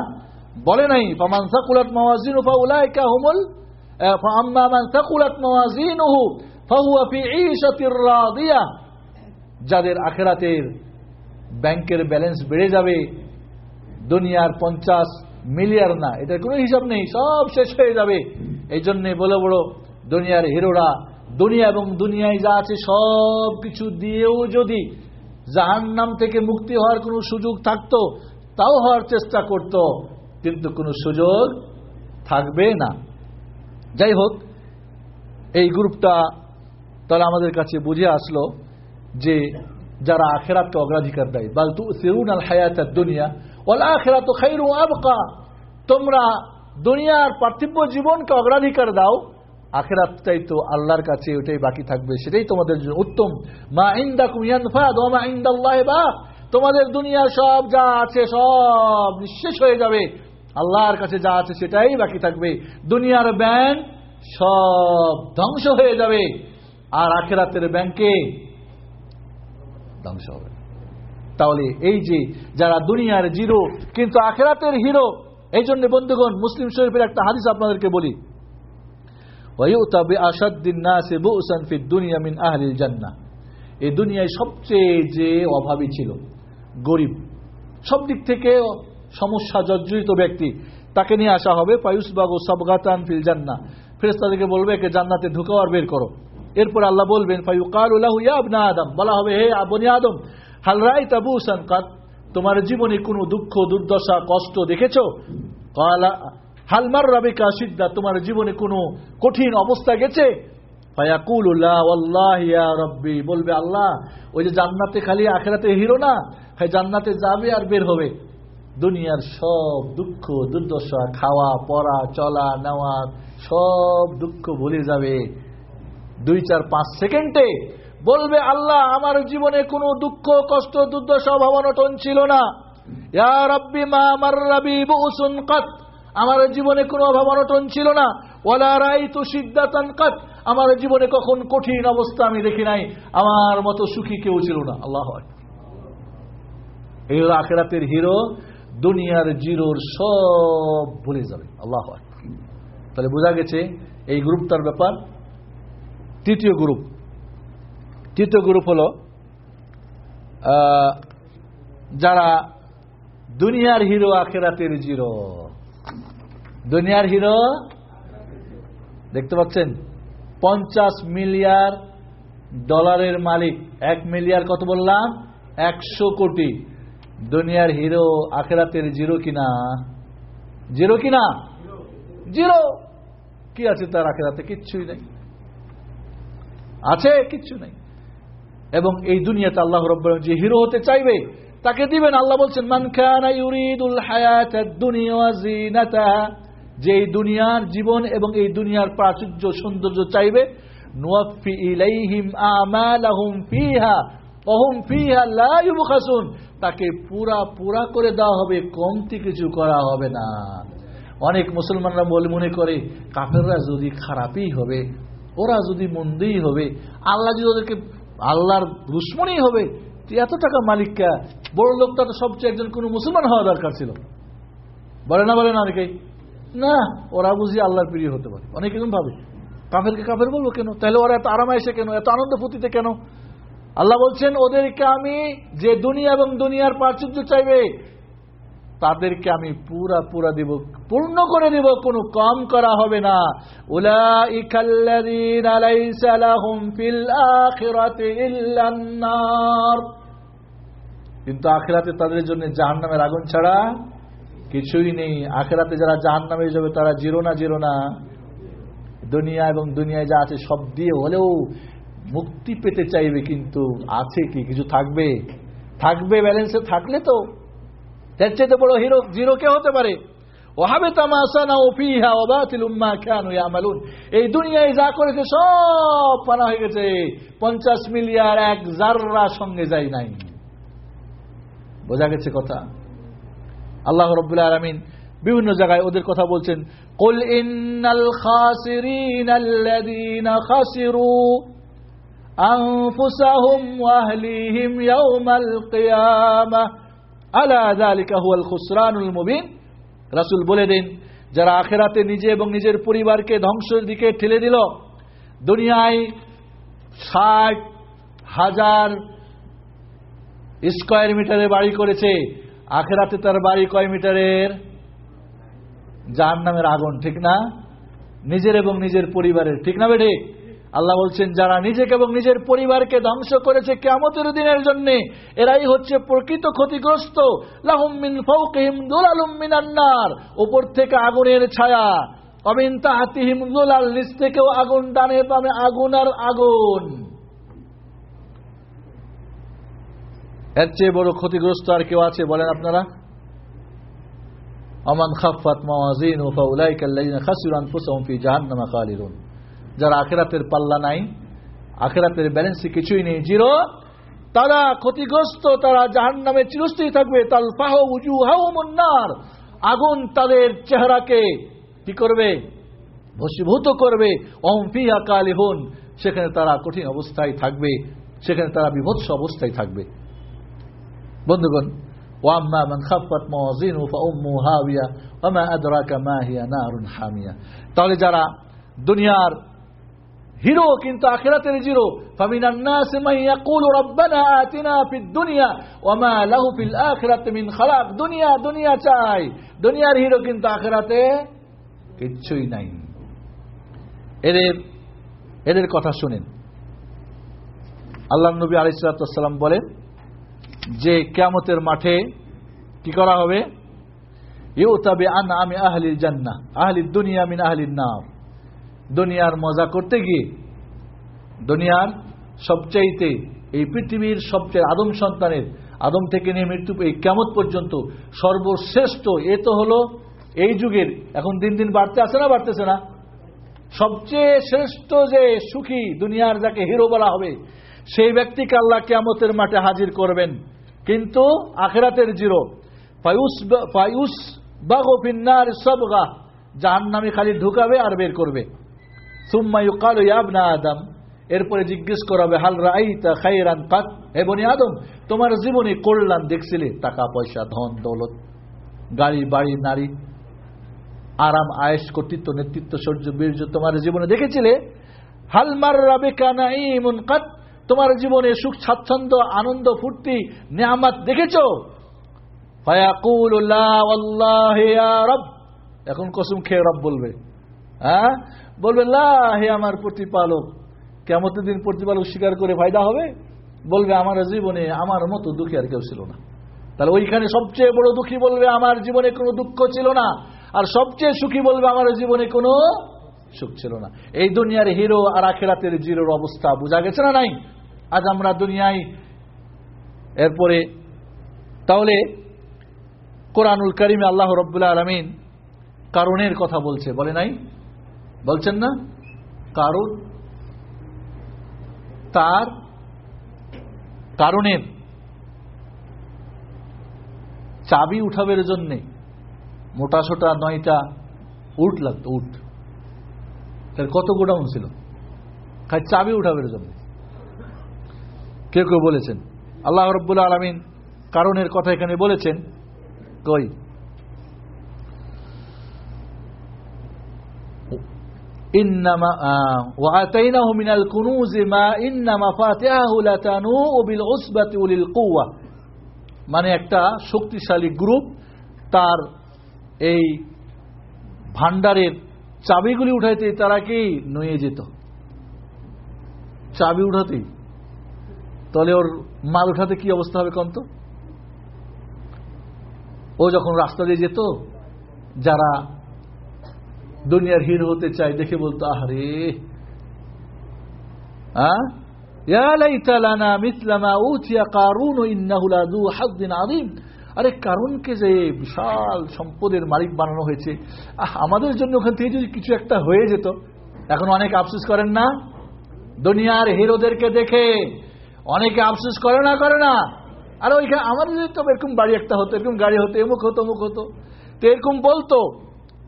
বলে নাই ফামান সাকুলাত মাওয়াজিন উফা উলাইকা হুমুল فأما من ثقلت موازينه فهو في عيشة راضية যাদের আখেরাতের ব্যাংকের ব্যালেন্স বেড়ে যাবে দুনিয়ার পঞ্চাশ মিলিয়ার না, এটার কোনো হিসাব নেই, সব শেষ হয়ে যাবে। এই জন্যে বড় বড় দুনিয়ার হিরোরা, দুনিয়া এবং দুনিয়ায় যা আছে সব কিছু দিয়েও যদি জাহান নাম থেকে মুক্তি হওয়ার কোনো সুযোগ থাকতো, তাও হওয়ার চেষ্টা করত, কিন্তু কোনো সুযোগ থাকবে না। যাই হোক, এই গ্রুপটা তারা আমাদের কাছে বুঝে আসলো যে যারা আখেরাতকে অগ্রাধিকার দেয়, বাল তু সেরুন আল হায়াত দুনিয়া ওলা আখেরাত খাইরু আবকা। তোমরা দুনিয়ার পার্থিব্য জীবনকে অগ্রাধিকার দাও আখেরাতটাই তো আল্লাহর কাছে ওটাই বাকি থাকবে, সেটাই তোমাদের জন্য উত্তম। মা ইন্দা ইন্দাল্লাহ বা তোমাদের দুনিয়া সব যা আছে সব নিঃশেষ হয়ে যাবে। আল্লাহর কাছে যা আছে সেটাই বাকি থাকবে। দুনিয়ার ব্যাংক সব ধ্বংস হয়ে যাবে। আর আখেরাতের ব্যাংকে ধ্বংস হবে তাহলে এই যে, যারা দুনিয়ার জিরো, কিন্তু আখেরাতের হিরো, এই জন্য বন্ধুগণ, মুসলিম শরীফের একটা হাদিস আপনাদেরকে বলি। গরিব, সব দিক থেকে সমস্যা জর্জরিত ব্যক্তি, তাকে নিয়ে আসা হবে জান্না বলবে জান্নাতে ঢুকাও আর বের করো। এরপর আল্লাহ বলবেন ফাইকাল উল্লাহ আবনা আদম। বলা হবে, হে বনি আদম হালরাই তাবু সানকাত তোমার জীবনে কোনো দুঃখ, দুর্দশা, কষ্ট দেখেছ? কালা হালমার রাবিকা সিদ্ধা তোমার জীবনে কোনো কঠিন অবস্থা গেছে? রব্বি। বলবে, আল্লাহ, ওই যে জান্নাতে খালি আখেরাতে হিরো না? হয় জান্নাতে যাবে আর বের হবে। দুনিয়ার সব দুঃখ, দুর্দশা, খাওয়া, পড়া, চলা, নেওয়া, সব দুঃখ ভুলে যাবে। দুই চার পাঁচ সেকেন্ডে বলবে, আল্লাহ, আমার জীবনে কোনো দুঃখ, কষ্ট, দুর্দশা, অভাবনটন ছিল না। মা আমার আমার জীবনে কোনো অভাবনটন ছিল না। ওলা রাই তো সিদ্ধাতান আমার জীবনে কখন কঠিন অবস্থা আমি দেখি নাই। আমার মতো সুখী কেউ ছিল না। আল্লাহ এই আখেরাতের হিরো। দুনিয়ার জিরোর সব ভুলে যাবে। আল্লাহ তাহলে বোঝা গেছে এই গ্রুপটার ব্যাপার। তৃতীয় গ্রুপ। তৃতীয় গ্রুপ হল যারা দুনিয়ার হিরো, আখেরাতের জিরো। দুনিয়ার হিরো, দেখতে পাচ্ছেন, পঞ্চাশ মিলিয়ার ডলারের মালিক। এক মিলিয়ার কত বললাম? একশো কোটি। দুনিয়ার হিরো, আখেরাতের জিরো কিনা? জিরো কিনা? জিরো। কি আছে তার আখেরাতে? কিচ্ছুই নেই। আছে, কিচ্ছু নেই। এবং এই দুনিয়াতে আল্লাহ রব যে হিরো হতে চাইবে, তাকে দিবেন। আল্লাহ বলছেন, মান খানা ইউরিদুল যে এই দুনিয়ার জীবন এবং এই দুনিয়ার প্রাচুর্য, সৌন্দর্য চাইবে। তাকে পুরা পুরা করে দেওয়া হবে, কমতি কিছু করা হবে না। অনেক মুসলমানরা বলে, মনে করে, কাফেররা যদি খারাপই হবে, ওরা যদি মন্দেই হবে, আল্লাহ যদি ওদেরকে আল্লাহর দুশ্মনই হবে। এত টাকা মালিককা বড় লোকটা তো সবচেয়ে একজন কোনো মুসলমান হওয়া দরকার ছিল। বলে না বলে না অনেকেই। না, ওরা বুঝি আল্লাহর প্রিয় হতে পারে। অনেক এরকম ভাবে। কাফেরকে কাফের বলব কেন? তাহলে ওরা এত আরামাইসে কেন? এত আনন্দ ফুটিতে কেন? আল্লাহ বলছেন, ওদেরকে আমি যে দুনিয়া এবং দুনিয়ার প্রাচুর্য চাইবে তাদেরকে আমি পুরা পুরা দিব, পূর্ণ করে দিব, কোনো কম করা হবে না। কিন্তু আখেরাতে তাদের জন্য জাহান নামের আগুন ছাড়া কিছুই নেই। আখেরাতে যারা জাহান নামে যাবে, তারা জিরো না জিরো না। দুনিয়া এবং দুনিয়ায় যা আছে সব দিয়ে হলেও মুক্তি পেতে চাইবে কিন্তু। আছে কি? কিছু থাকবে? থাকবে ব্যালেন্সে থাকলে তো তার চেয়ে বড় হিরো জিরো কে হতে পারে? এই দুনিয়ায় যা করেছে সব পানা হয়ে গেছে। পঞ্চাশ মিলিয়ার এক জাররা সঙ্গে যাই নাই। বোঝা গেছে কথা? আল্লাহ রবাহ আলমিন বিভিন্ন জায়গায় ওদের কথা বলছেন, কল ইন্নাল খাসিরিন আল্লাযীনা খাসিরু আনফুসাহুম ওয়া আহলিহিম ইয়াউমাল কিয়ামাহ আলা আলিকা খুসরানুল মুবিন। রাসুল বলে দিন, যারা আখেরাতে নিজে এবং নিজের পরিবারকে ধ্বংসের দিকে ঠেলে দিল, দুনিয়ায় ষাট হাজার স্কোয়ার মিটারে বাড়ি করেছে, আখেরাতে তার বাড়ি কয় মিটারের? যার নামের আগুন, ঠিক না? নিজের এবং নিজের পরিবারের, ঠিক না বেঠিক আল্লাহ বলছেন, যারা নিজেকে এবং নিজের পরিবারকে ধ্বংস করেছে কেমতের দিনের জন্য, এরাই হচ্ছে প্রকৃত ক্ষতিগ্রস্ত। লাহুমিন উপর থেকে আগুনের ছায়া। অবিন তাহাতিহিম দুলাল, নিচ থেকেও আগুন, ডানে পাবে আগুন আর আগুন। এর চেয়ে বড় ক্ষতিগ্রস্ত আর কেউ আছে বলেন আপনারা? অমান খাফাত মাওয়াজিন ওফা উলাইকা আল্লাযিনা খাসিরু আনফুসাহুম ফি জাহান্নামা খালিদুন। যারা আখেরাতের পাল্লা নাই, আখেরাতের ব্যালেন্সে কিছুই নেই, জিরো। তারা ক্ষতিগ্রস্ত, তারা জাহান নামে চিরস্থায়ী থাকবে। তাল পাহ উজু হাউমুন্নার আগুন তাদের চেহারাকে কি করবে? ভস্মীভূত করবে। অম ফিহা কালিহুন। সেখানে তারা কঠিন অবস্থায় থাকবে। সেখানে তারা বিভৎস অবস্থায় থাকবে। বন্ধুগণ আদরাকা মা হিয়া হামিয়া। তাহলে যারা দুনিয়ার হিরো কিন্তু আখেরাতের জিরো। দুনিয়া দুনিয়া চাই। দুনিয়ার হিরো কিন্তু আখেরাতে কিচ্ছুই নাই। এদের এদের কথা শুনেন। আল্লাহ নবী আলাইসালাম বলেন যে কেয়ামতের মাঠে কি করা হবে? ইউ তবে আন আমি আহলির জান্না আহলির দুনিয়া মিন আহলির নাম দুনিয়ার মজা করতে গিয়ে, দুনিয়ার সবচাইতে এই পৃথিবীর সবচেয়ে আদম সন্তানের, আদম থেকে নিয়ে মৃত্যু এই কেমত পর্যন্ত সর্বশ্রেষ্ঠ এ তো হলো এই যুগের। এখন দিন দিন বাড়তে আছে না, বাড়তেছে না। সবচেয়ে শ্রেষ্ঠ যে সুখী দুনিয়ার যাকে হিরো বলা হবে, সেই ব্যক্তিকে আল্লাহ কেয়ামতের মাঠে হাজির করবেন। কিন্তু আখেরাতের জিরো। ফায়ুস ফায়ুস বাগো ফিন্নার সবগা জাহান নামে খালি ঢুকাবে আর বের করবে। সুম্মা ইউকালু ইয়াবনা আদম। এরপরে জিজ্ঞেস করাবে হাল রাইতা খাইরান কাত? হে বনি আদম, তোমার জীবনে কল্যাণ দেখছিলে? টাকা, পয়সা, ধন, দৌলত, গাড়ি, বাড়ি, নারী, আরাম আয়েস কর্তৃত্ব, নেতৃত্ব, সৌর্য, বীর্য তোমার জীবনে দেখেছিলে? হালমার রাবে কানাইমুন কাত? তোমার জীবনে সুখ, স্বাচ্ছন্দ্য, আনন্দ, ফুর্তি, নিয়ামাত দেখেছ? এখন কসুম খেয়ে রব বলবে। হ্যাঁ? বলবে হে আমার প্রতিপালক কেমন দিন প্রতিপালক স্বীকার করে ফায়দা হবে? বলবে, আমার জীবনে আমার মতো দুঃখী আর কেউ ছিল না। তাহলে ওইখানে সবচেয়ে বড় দুঃখী বলবে, আমার জীবনে কোনো দুঃখ ছিল না। আর সবচেয়ে সুখী বলবে, আমার জীবনে কোনো সুখ ছিল না। এই দুনিয়ার হিরো আর আখেরাতের জিরোর অবস্থা বোঝা গেছে না নাই? আজ আমরা দুনিয়ায়, এরপরে, তাহলে কোরআনুল করিমে আল্লাহ রব্বুল্লাহ আলমিন কারণের কথা বলছে, বলে নাই? বলছেন না? কারণ তার? কারণের চাবি উঠাবের জন্যে মোটা সোটা নয়টা উট লাগতো, উট। তার কত গোডাউন ছিল? খাই চাবি উঠাবের জন্য। কেউ কেউ বলেছেন, আল্লাহ রব্বুল্লা আলমিন কারণের কথা এখানে বলেছেন। কই? إنما آه وآتيناه من الكنوز ما إن مفاتحه لتنوء بالعصبة أولي القوة মানে একটা শক্তিশালী গ্রুপ তার এই ভান্ডারের চাবিগুলি উঠাইতে তারা কি নয়ে যেত চাবি উঠাতেই তাহলে ওর মাল উঠাতে কি অবস্থা হবে কন্ত ও যখন রাস্তা দিয়ে যেত যারা দুনিয়ার হিরো হতে চায় দেখে বলতো, আহারে! আরে কারণকে যে বিশাল সম্পদের মালিক বানানো হয়েছে আমাদের জন্য ওখান থেকে যদি কিছু একটা হয়ে যেত, এখন অনেক আফসোস করেন না? দুনিয়ার হিরোদেরকে দেখে অনেকে আফসোস করে না করে না। আর, ওইখানে আমাদের তো এরকম বাড়ি একটা হতো, এরকম গাড়ি হতো, এমুক হতো, অমুক হতো, তো এরকম বলতো।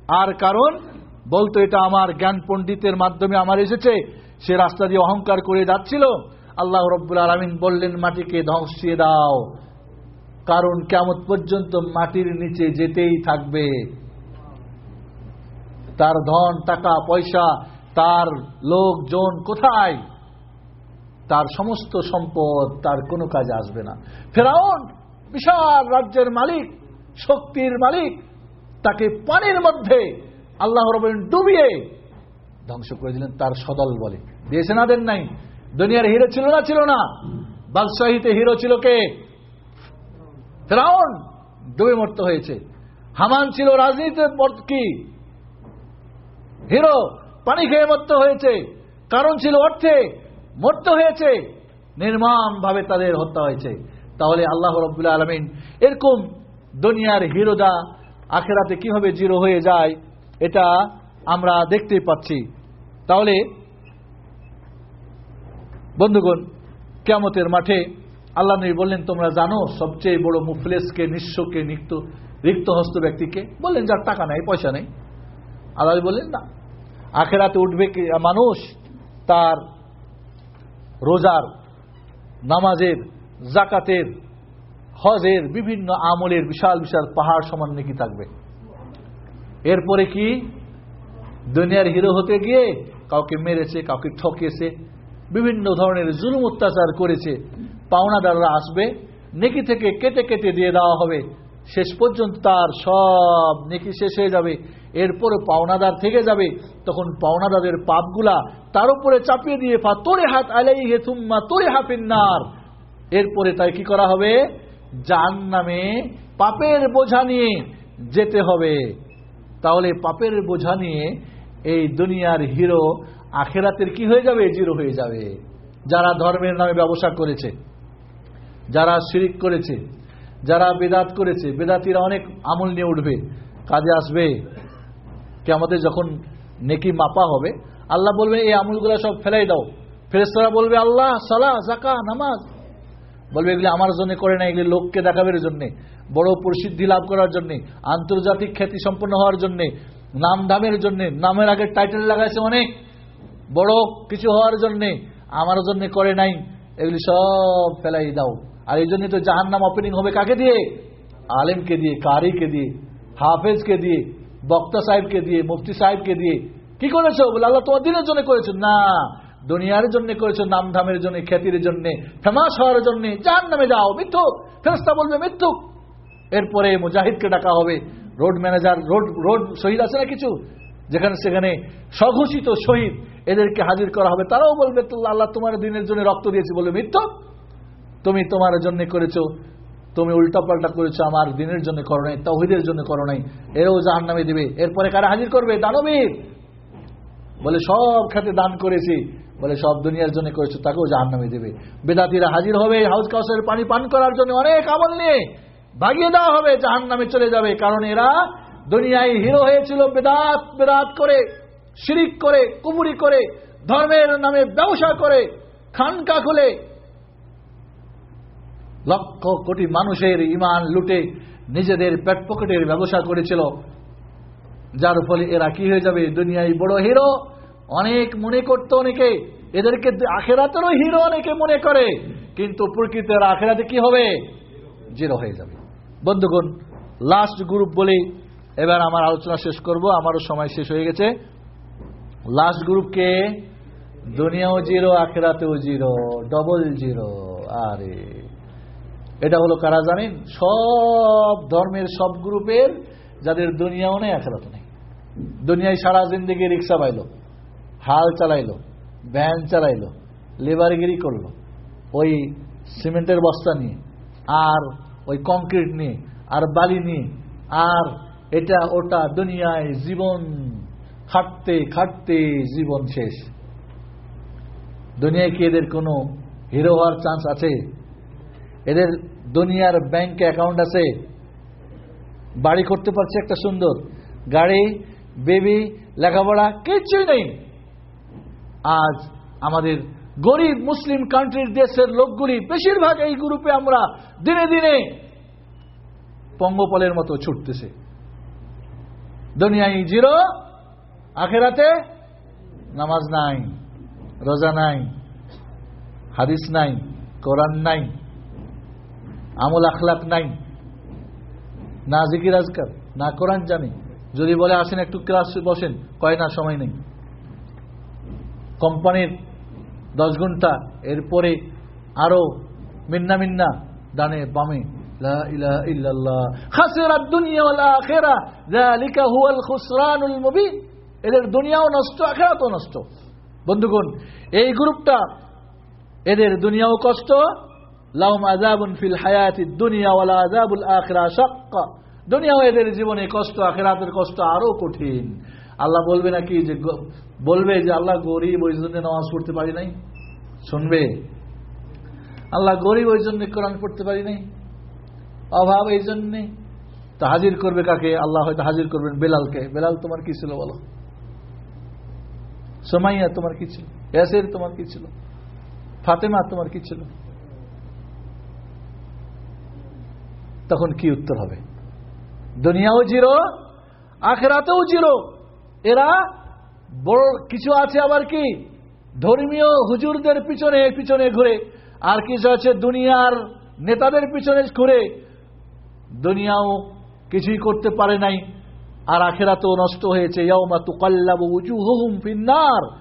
আর কারণ বলতো, এটা আমার জ্ঞান পণ্ডিতের মাধ্যমে আমার এসেছে। সে রাস্তা দিয়ে অহংকার করে যাচ্ছিল। আল্লাহ রব্বুল আলমিন বললেন, মাটিকে ধ্বংসিয়ে দাও। কারণ কেমন পর্যন্ত মাটির নিচে যেতেই থাকবে। তার ধন, টাকা, পয়সা, তার লোকজন কোথায়? তার সমস্ত সম্পদ, তার কোনো কাজে আসবে না। ফেরাউন, বিশাল রাজ্যের মালিক, শক্তির মালিক, তাকে পানির মধ্যে আল্লাহ রবেন ডুবিয়ে ধ্বংস করে দিলেন তার সদল বলে। দিয়েছে না দেন নাই। দুনিয়ার হিরো ছিল না ছিল না। বাদশাহিতে হিরো ছিল কে? ফেরাউন। ডুবে মরতে হয়েছে। হামান ছিল রাজনীতির কি? হিরো। পানি খেয়ে মরতে হয়েছে। কারণ ছিল অর্থে মরতে হয়েছে। নির্মাণ ভাবে তাদের হত্যা হয়েছে। তাহলে আল্লাহ রব্বুল্লাহ আলমিন এরকম দুনিয়ার হিরোদা আখেরাতে কীভাবে জিরো হয়ে যায়? এটা আমরা দেখতেই পাচ্ছি। তাহলে, বন্ধুগণ কেমতের মাঠে আল্লাহ নবী বললেন, তোমরা জানো, সবচেয়ে বড় মুফলেসকে, নিঃস্বকে, নিক্ত রিক্ত হস্ত ব্যক্তিকে? বললেন, যার টাকা নাই, পয়সা নেই। আল্লাহ বললেন, না। আখেরাতে উঠবে মানুষ? তার রোজার, নামাজের জাকাতের হজের বিভিন্ন আমলের বিশাল বিশাল পাহাড় সমান নাকি থাকবে? এরপরে কি? দুনিয়ার হিরো হতে গিয়ে কাউকে মেরেছে, কাউকে ঠকেছে বিভিন্ন ধরনের জুলুম অত্যাচার করেছে। পাওনাদাররা আসবে, নেকি থেকে কেটে কেটে দিয়ে দেওয়া হবে। শেষ পর্যন্ত তার সব নেকি শেষ হয়ে যাবে। এরপরে পাওনাদার থেকে যাবে। তখন পাওনাদারের পাপগুলা তার উপরে চাপিয়ে দিয়ে, ফা তোরে হাত আলাই হে থুম্মা তোরে হাফিন্নার এরপরে তাই কি করা হবে? জান নামে পাপের বোঝা নিয়ে যেতে হবে। তাহলে পাপের বোঝা নিয়ে এই দুনিয়ার হিরো আখেরাতের কি হয়ে যাবে? জিরো হয়ে যাবে। যারা ধর্মের নামে ব্যবসা করেছে, যারা শিরিক করেছে, যারা বেদাত করেছে, বেদাতিরা অনেক আমল নিয়ে উঠবে, কাজে আসবে। কে আমাদের যখন নেকি মাপা হবে, আল্লাহ বলবে, এই আমলগুলো সব ফেলাই দাও। ফেরেস্তারা বলবে, আল্লাহ সালা জাকা নামাজ। বলবে, এগুলি আমার জন্য করে না, এগুলি লোককে দেখাবের জন্যে, বড় প্রসিদ্ধি লাভ করার জন্যে, আন্তর্জাতিক খ্যাতি সম্পন্ন হওয়ার জন্যে, নাম দামের জন্যে, নামের আগে টাইটেল লাগাইছে অনেক, বড় কিছু হওয়ার জন্যে, আমার জন্য করে নাই, এগুলি সব ফেলাই দাও। আর এই জন্যই তো জাহান নাম ওপেনিং হবে কাকে দিয়ে? আলেমকে দিয়ে, কারিকে দিয়ে, হাফেজকে দিয়ে, বক্তা সাহেবকে দিয়ে, মুফতি সাহেবকে দিয়ে। কি করেছ? বলে, আল্লাহ তোমার দিনের জন্য করেছ না দুনিয়ার জন্য করেছ নাম ধামের জন্য, খ্যাতির জন্য ফেমাস হওয়ার জন্য জাহান নামে যাও, মিথ্যুক ফেরস্তা বলবে মিথ্যুক। এরপরে মুজাহিদকে ডাকা হবে, রোড ম্যানেজার, রোড রোড শহীদ আছে না কিছু? যেখানে, সেখানে স্বঘোষিত শহীদ এদেরকে হাজির করা হবে। তারাও বলবে, তো আল্লাহ তোমার দিনের জন্য রক্ত দিয়েছি। বলবে, মিথ্যুক? তুমি তোমার জন্য করেছ, তুমি উল্টাপাল্টা করেছ, আমার দিনের জন্য করো নাই, তহিদের জন্য করো নাই। এরাও জাহান নামে দিবে। এরপরে কারা হাজির করবে? দানবীর। বলে, সব খাতে দান করেছি বলে, সব দুনিয়ার জন্য করেছ, তাকেও জাহান নামে দেবে। বেদাতিরা হাজির হবে, হাউস কাউসের পানি পান করার জন্য অনেক আমল নিয়ে ভাগিয়ে দেওয়া হবে জাহান নামে চলে যাবে। কারণ এরা দুনিয়ায় হিরো হয়েছিল, বেদাত বেদাত করে, শিরিক করে, কুমুরি করে, ধর্মের নামে ব্যবসা করে, খানকা খুলে। লক্ষ কোটি মানুষের ইমান লুটে নিজেদের পেট পকেটের ব্যবসা করেছিল। যার ফলে এরা কি হয়ে যাবে? দুনিয়ায় বড় হিরো অনেক মনে করতো অনেকে। এদেরকে আখেরাতেরও হিরো অনেকে মনে করে। কিন্তু প্রকৃতির আখেরাতে কি হবে? জিরো হয়ে যাবে। বন্ধুগণ লাস্ট গ্রুপ বলে। এবার আমার আলোচনা শেষ করব। আমারও সময় শেষ হয়ে গেছে। লাস্ট গ্রুপকে দুনিয়াও জিরো, আখেরাতেও জিরো ডবল জিরো। আরে। এটা হলো কারা জানেন? সব ধর্মের সব গ্রুপের যাদের দুনিয়াও নেই, আখেরাত নেই। দুনিয়ায় সারা জিন্দগি রিক্সা পাইলো। হাল চালাইলো, ভ্যান চালাইলো, লেবারগিরি করল, ওই সিমেন্টের বস্তা নিয়ে, আর ওই কংক্রিট নিয়ে, আর বালি নিয়ে, আর এটা ওটা দুনিয়ায় জীবন, খাটতে খাটতে জীবন শেষ। দুনিয়ায় কি এদের কোনো হিরো হওয়ার চান্স আছে? এদের দুনিয়ার ব্যাংকে অ্যাকাউন্ট আছে? বাড়ি করতে পারছে একটা সুন্দর। গাড়ি বেবি লেখাপড়া কিছুই নেই। আজ আমাদের গরিব মুসলিম কান্ট্রির দেশের লোকগুলি বেশিরভাগ এই গ্রুপে আমরা দিনে দিনে পঙ্গপলের মতো ছুটতেছে। দুনিয়ায় জিরো, আখেরাতে নামাজ নাই, রোজা নাই, হাদিস নাই, কোরআন নাই, আমল আখলাক নাই, না জিকির আজকার, না কোরআন জানি। যদি বলে আসেন একটু ক্লাস বসেন, কয় না সময় নেই। কোম্পানির দশ ঘণ্টা, এরপরে আরও মিন্না মিন্না ডানে বামে এদের দুনিয়াও নষ্ট, আখিরাতও নষ্ট। বন্ধুগণ, এই গ্রুপটা এদের দুনিয়াও কষ্ট। লাহুম আযাবুন ফিল হায়াতি দুনিয়া ওয়াল আযাবুল আখিরা শাক্কা। দুনিয়াও এদের জীবনে কষ্ট, আখিরাতের কষ্ট আরও কঠিন। আল্লাহ বলবে নাকি যে বলবে যে আল্লাহ গরিব ওই জন্য নামাজ পড়তে পারি নাই? শুনবে? আল্লাহ গরিব ওই জন্য কোরআন পড়তে পারি নাই? অভাব এই জন্যে? তা হাজির করবে কাকে? আল্লাহ হয়তো হাজির করবেন বেলালকে। বেলাল, তোমার কি ছিল বলো? সোমাইয়া, তোমার কি ছিল? ইয়াসের, তোমার কি ছিল? ফাতেমা, তোমার কি ছিল? তখন কি উত্তর হবে? দুনিয়াও জিরো, আখেরাতেও জিরো। এরা বড় কিছু আছে আবার কি? ধর্মীয় হুজুরদের পিছনে পিছনে ঘুরে। আর কিছু আছে দুনিয়ার নেতাদের পিছনে ঘুরে। দুনিয়াও কিছুই করতে পারে নাই। আর আখেরাতেও নষ্ট হয়েছে। ইয়াউমা ফিন্নার।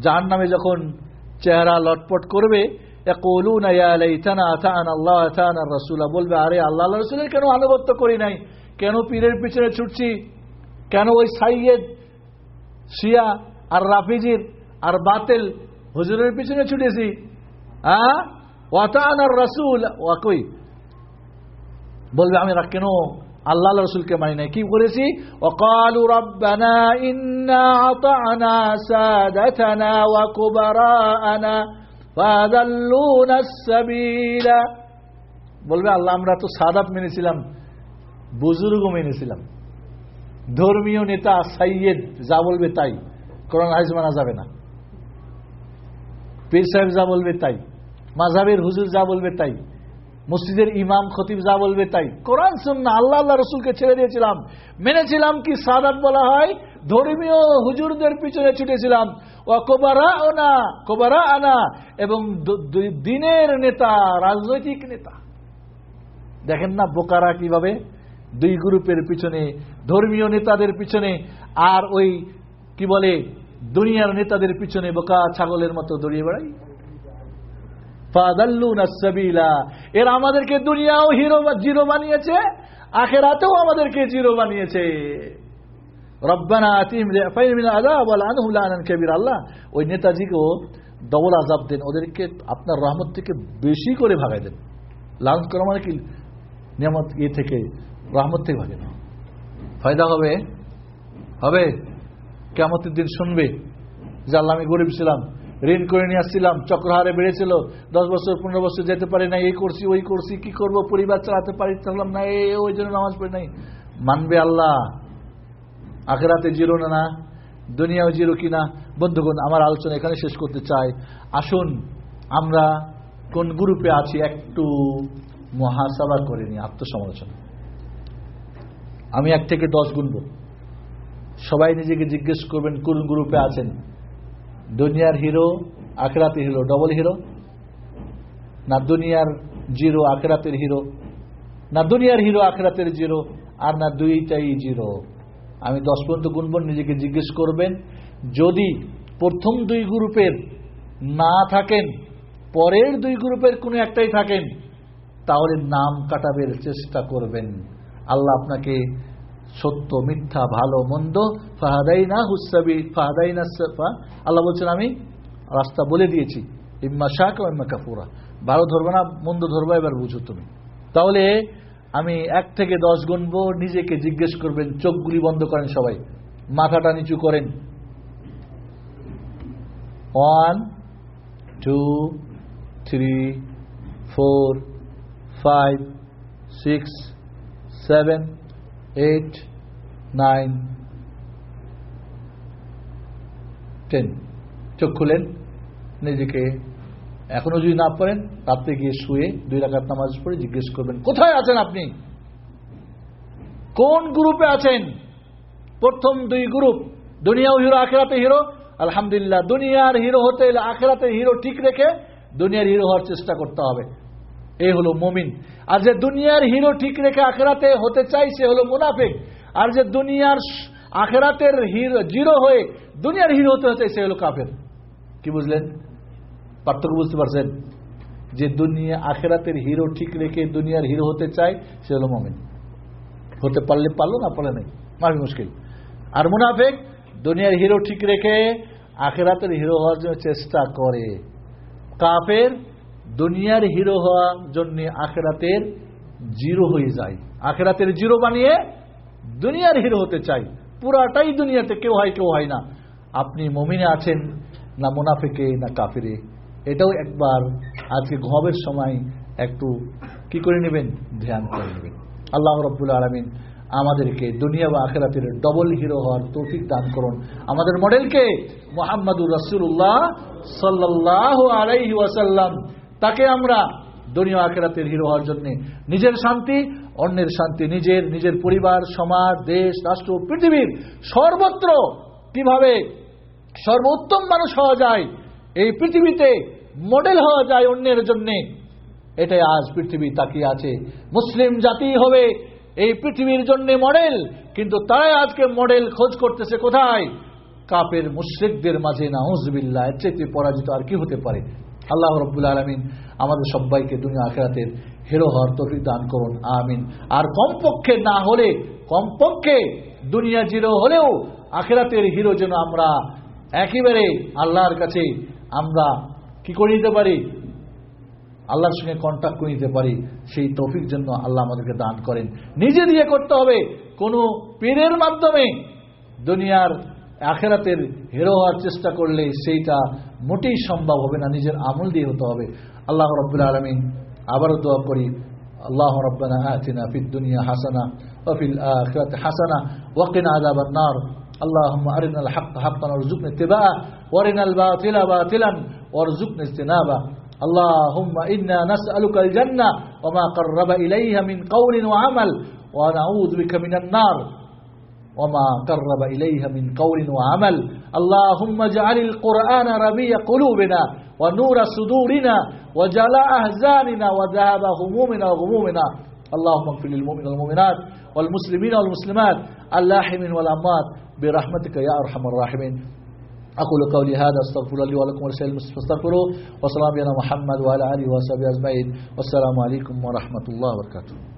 জাহান্নামে যখন চেহারা লটপট করবে বলবে, আরে আল্লাহ রাসূলের কেন আনুগত্য করি নাই? কেন পীরের পিছনে ছুটছি? কেন ওই সাইয়েদ, শিয়া আর রাফিজির আর বাতেল হুজুরের পিছনে ছুটেছি? হ্যাঁ? আর রাসুল ওয়াকই বলবে, আমি কেন? আল্লাহ রসুলকে মানি নাই। কি করেছি? বলবে, আল্লাহ, আমরা তো সাদাত মেনেছিলাম, বুজুর্গ মেনেছিলাম। ধর্মীয় নেতা সাইয়েদ, যা বলবে তাই। কোরআন হাইজ মানা যাবে না। পীর সাহেব যা বলবে তাই। মাঝাবের হুজুর যা বলবে তাই। মসজিদের ইমাম খতিব যা বলবে তাই। কোরআন সুন্না আল্লাহ আল্লাহ রসুলকে ছেড়ে দিয়েছিলাম। মেনেছিলাম কি সাদাত বলা হয়? ধর্মীয় হুজুরদের পিছনে ছুটেছিলাম। ও কোবারা না কোবারা আনা এবং দিনের নেতা, রাজনৈতিক নেতা। দেখেন না বোকারা কীভাবে দুই গ্রুপের পিছনে ধর্মীয় নেতাদের পিছনে আর ওই, কি বলে, দুনিয়ার নেতাদের পিছনে বোকা ছাগলের মতো দড়িয়ে বেড়াই। এরা আমাদেরকে দুনিয়াও হিরো জিরো বানিয়েছে, আখেরাতেও আমাদেরকে জিরো বানিয়েছে। রব্বানা আতিম লানান কাবীর, আল্লাহ, ওই নেতাজিকেও ডবল আযাব দেন, ওদেরকে আপনার রহমত থেকে বেশি করে ভাগাই দেন। লাঞ্চ করা মানে কি? নিয়ামত ইয়ে থেকে রহমত থেকে ভাগে না ফায়দা হবে? হবে? কেমতের দিন শুনবে যে আল্লাহ আমি গরিব ছিলাম, ঋণ করে নিয়ে আসছিলাম, চক্রহারে বেড়েছিল, দশ বছর, পনেরো বছর যেতে পারি না এই করছি, ওই করছি, কি করব? পরিবার চালাতে পারি চালাম না, এ ওই জন্য নামাজ পড়ি নাই। মানবে আল্লাহ? আখেরাতে জিরো না না? দুনিয়াও জিরো কিনা? বন্ধুগণ, আমার আলোচনা এখানে শেষ করতে চাই। আসুন, আমরা কোন গ্রুপে আছি একটু মহাসাবা করে নিই, আত্মসমালোচনা। আমি এক থেকে দশ গুনব। সবাই নিজেকে জিজ্ঞেস করবেন, কোন গ্রুপে আছেন? দুনিয়ার হিরো, আখরাতে হিরো ডবল হিরো না দুনিয়ার জিরো, আখরাতের হিরো? না দুনিয়ার হিরো, আখরাতের জিরো? আর না দুইটাই জিরো? আমি দশ পর্যন্ত গুনব, নিজেকে জিজ্ঞেস করবেন। যদি প্রথম দুই গ্রুপের না থাকেন, পরের দুই গ্রুপের কোনো একটাই থাকেন, তাহলে নাম কাটাবের চেষ্টা করবেন। আল্লাহ আপনাকে সত্য, মিথ্যা, ভালো, মন্দ, ফাহাদাইনা হুসাবি ফাহাদাইনা সফা- আল্লাহ বলছেন, আমি রাস্তা বলে দিয়েছি। ইম্মা ও ইম্মা কাফুরা। ভালো ধরবে না, মন্দ ধরবে, এবার বুঝো তুমি। তাহলে আমি এক থেকে দশ গুনবো, নিজেকে জিজ্ঞেস করবেন, চোখগুলি বন্ধ করেন সবাই। মাথাটা নিচু করেন। One, two, three, four, five, six seven eight nine ten চোখ খুলেন, নিজেকে এখনও যদি না পারেন রাত্রে গিয়ে শুয়ে দুই রাকাত নামাজ পড়ে জিজ্ঞেস করবেন, কোথায় আছেন আপনি? কোন গ্রুপে আছেন? প্রথম দুই গ্রুপ, দুনিয়াও হিরো, আখেরাতে হিরো। আলহামদুলিল্লাহ, দুনিয়ার হিরো হতে আখেরাতে হিরো ঠিক রেখে দুনিয়ার হিরো হওয়ার চেষ্টা করতে হবে। এই হলো মমিন। আর যে দুনিয়ার হিরো ঠিক রেখে আখেরাতে হতে চাই, সে হলো মুনাফিক। আর যে দুনিয়ার আখেরাতের হিরো, জিরো হয়ে দুনিয়ার হিরো হতে হতে সে হলো কাফের। কি বুঝলেন? পার্থক্য বুঝতে পারছেন? যে দুনিয়া আখেরাতের হিরো ঠিক রেখে দুনিয়ার হিরো হতে চায়, সে হলো মমিন। হতে পারলে পারল না, পারলে নাই। মাফি মুশকিল। আর মুনাফেক দুনিয়ার হিরো ঠিক রেখে আখেরাতের হিরো হওয়ার জন্য চেষ্টা করে। কাফের দুনিয়ার হিরো হওয়ার জন্য আখেরাতের জিরো হয়ে যায়। আখেরাতের জিরো বানিয়ে দুনিয়ার হিরো হতে চাই। পুরাটাই দুনিয়াতে কেউ হয় কেউ হয় না। আপনি মমিনে আছেন না মুনাফেকে, না কাফিরে। এটাও একবার আজকে ঘবের সময় একটু কি করে নেবেন? ধ্যান করে নেবেন। আল্লাহ রব্বুল আলমিন আমাদেরকে দুনিয়া বা আখেরাতের ডবল হিরো হওয়ার তৌফিক দান করুন। আমাদের মডেলকে মোহাম্মদুর রসুল্লাহ সাল্লাহ আলাইহি ওয়াসাল্লাম তাকে আমরা দুনিয়া আখেরাতের হিরো হওয়ার জন্য নিজের শান্তি, অন্যের শান্তি, নিজের নিজের পরিবার, সমাজ, দেশ, রাষ্ট্র, পৃথিবীর সর্বত্র কীভাবে সর্বোত্তম মানুষ হওয়া যায়, এই পৃথিবীতে মডেল হওয়া যায় অন্যের জন্যে, এটাই আজ পৃথিবী তাকিয়ে আছে। মুসলিম জাতি হবে এই পৃথিবীর জন্য মডেল, কিন্তু তারাই আজকে মডেল খোঁজ করতেছে কোথায়? কাপের মুশ্রিকদের মাঝে না হুজবিল্লা এর চেয়ে পরাজিত আর কি হতে পারে? আল্লাহ রব্বুল আলমিন আমাদের সবাইকে দুনিয়া আখেরাতের হিরো হওয়ার তফিক দান করুন, আমিন। আর কমপক্ষে না হলে, কমপক্ষে দুনিয়া জিরো হলেও আখেরাতের হিরো যেন আমরা একেবারে আল্লাহর কাছে আমরা কি করে নিতে পারি? আল্লাহর সঙ্গে কন্ট্যাক্ট করে নিতে পারি, সেই তৌফিক জন্য আল্লাহ আমাদেরকে দান করেন। নিজে দিয়ে করতে হবে, কোনো পীরের মাধ্যমে দুনিয়ার আখেরাতের হিরো হওয়ার চেষ্টা করলে সেইটা মোটেই সম্ভব হবে না নিজের আমল দিয়ে হতে হবে আল্লাহ রব্বুল আলমিন আবারও দোয়া করি আল্লাহ ربنا آتنا في الدنيا حسنة وفي الآخرة حسنة وقنا عذاب النار اللهم أرنا الحق حقا وارزقنا اتباعه وارنا الباطل باطلا وارزقنا اجتنابه اللهم إنا نسألك الجنة وما قرب إليها من قول وعمل ونعوذ بك من النار وما قرب إليها من قول وعمل. اللهم اجعل القرآن ربيع قلوبنا ونور صدورنا وجلاء أحزاننا وذهاب همومنا وغمومنا. اللهم اغفر للمؤمنين والمؤمنات والمسلمين والمسلمات اللاحمين والأموات برحمتك يا أرحم الراحمين. أقول قولي هذا أستغفر لي ولكم ولسائر المسلمين فاستغفروه. وسلام على محمد وعلى آله وصحبه أجمعين. والسلام عليكم ورحمة الله وبركاته.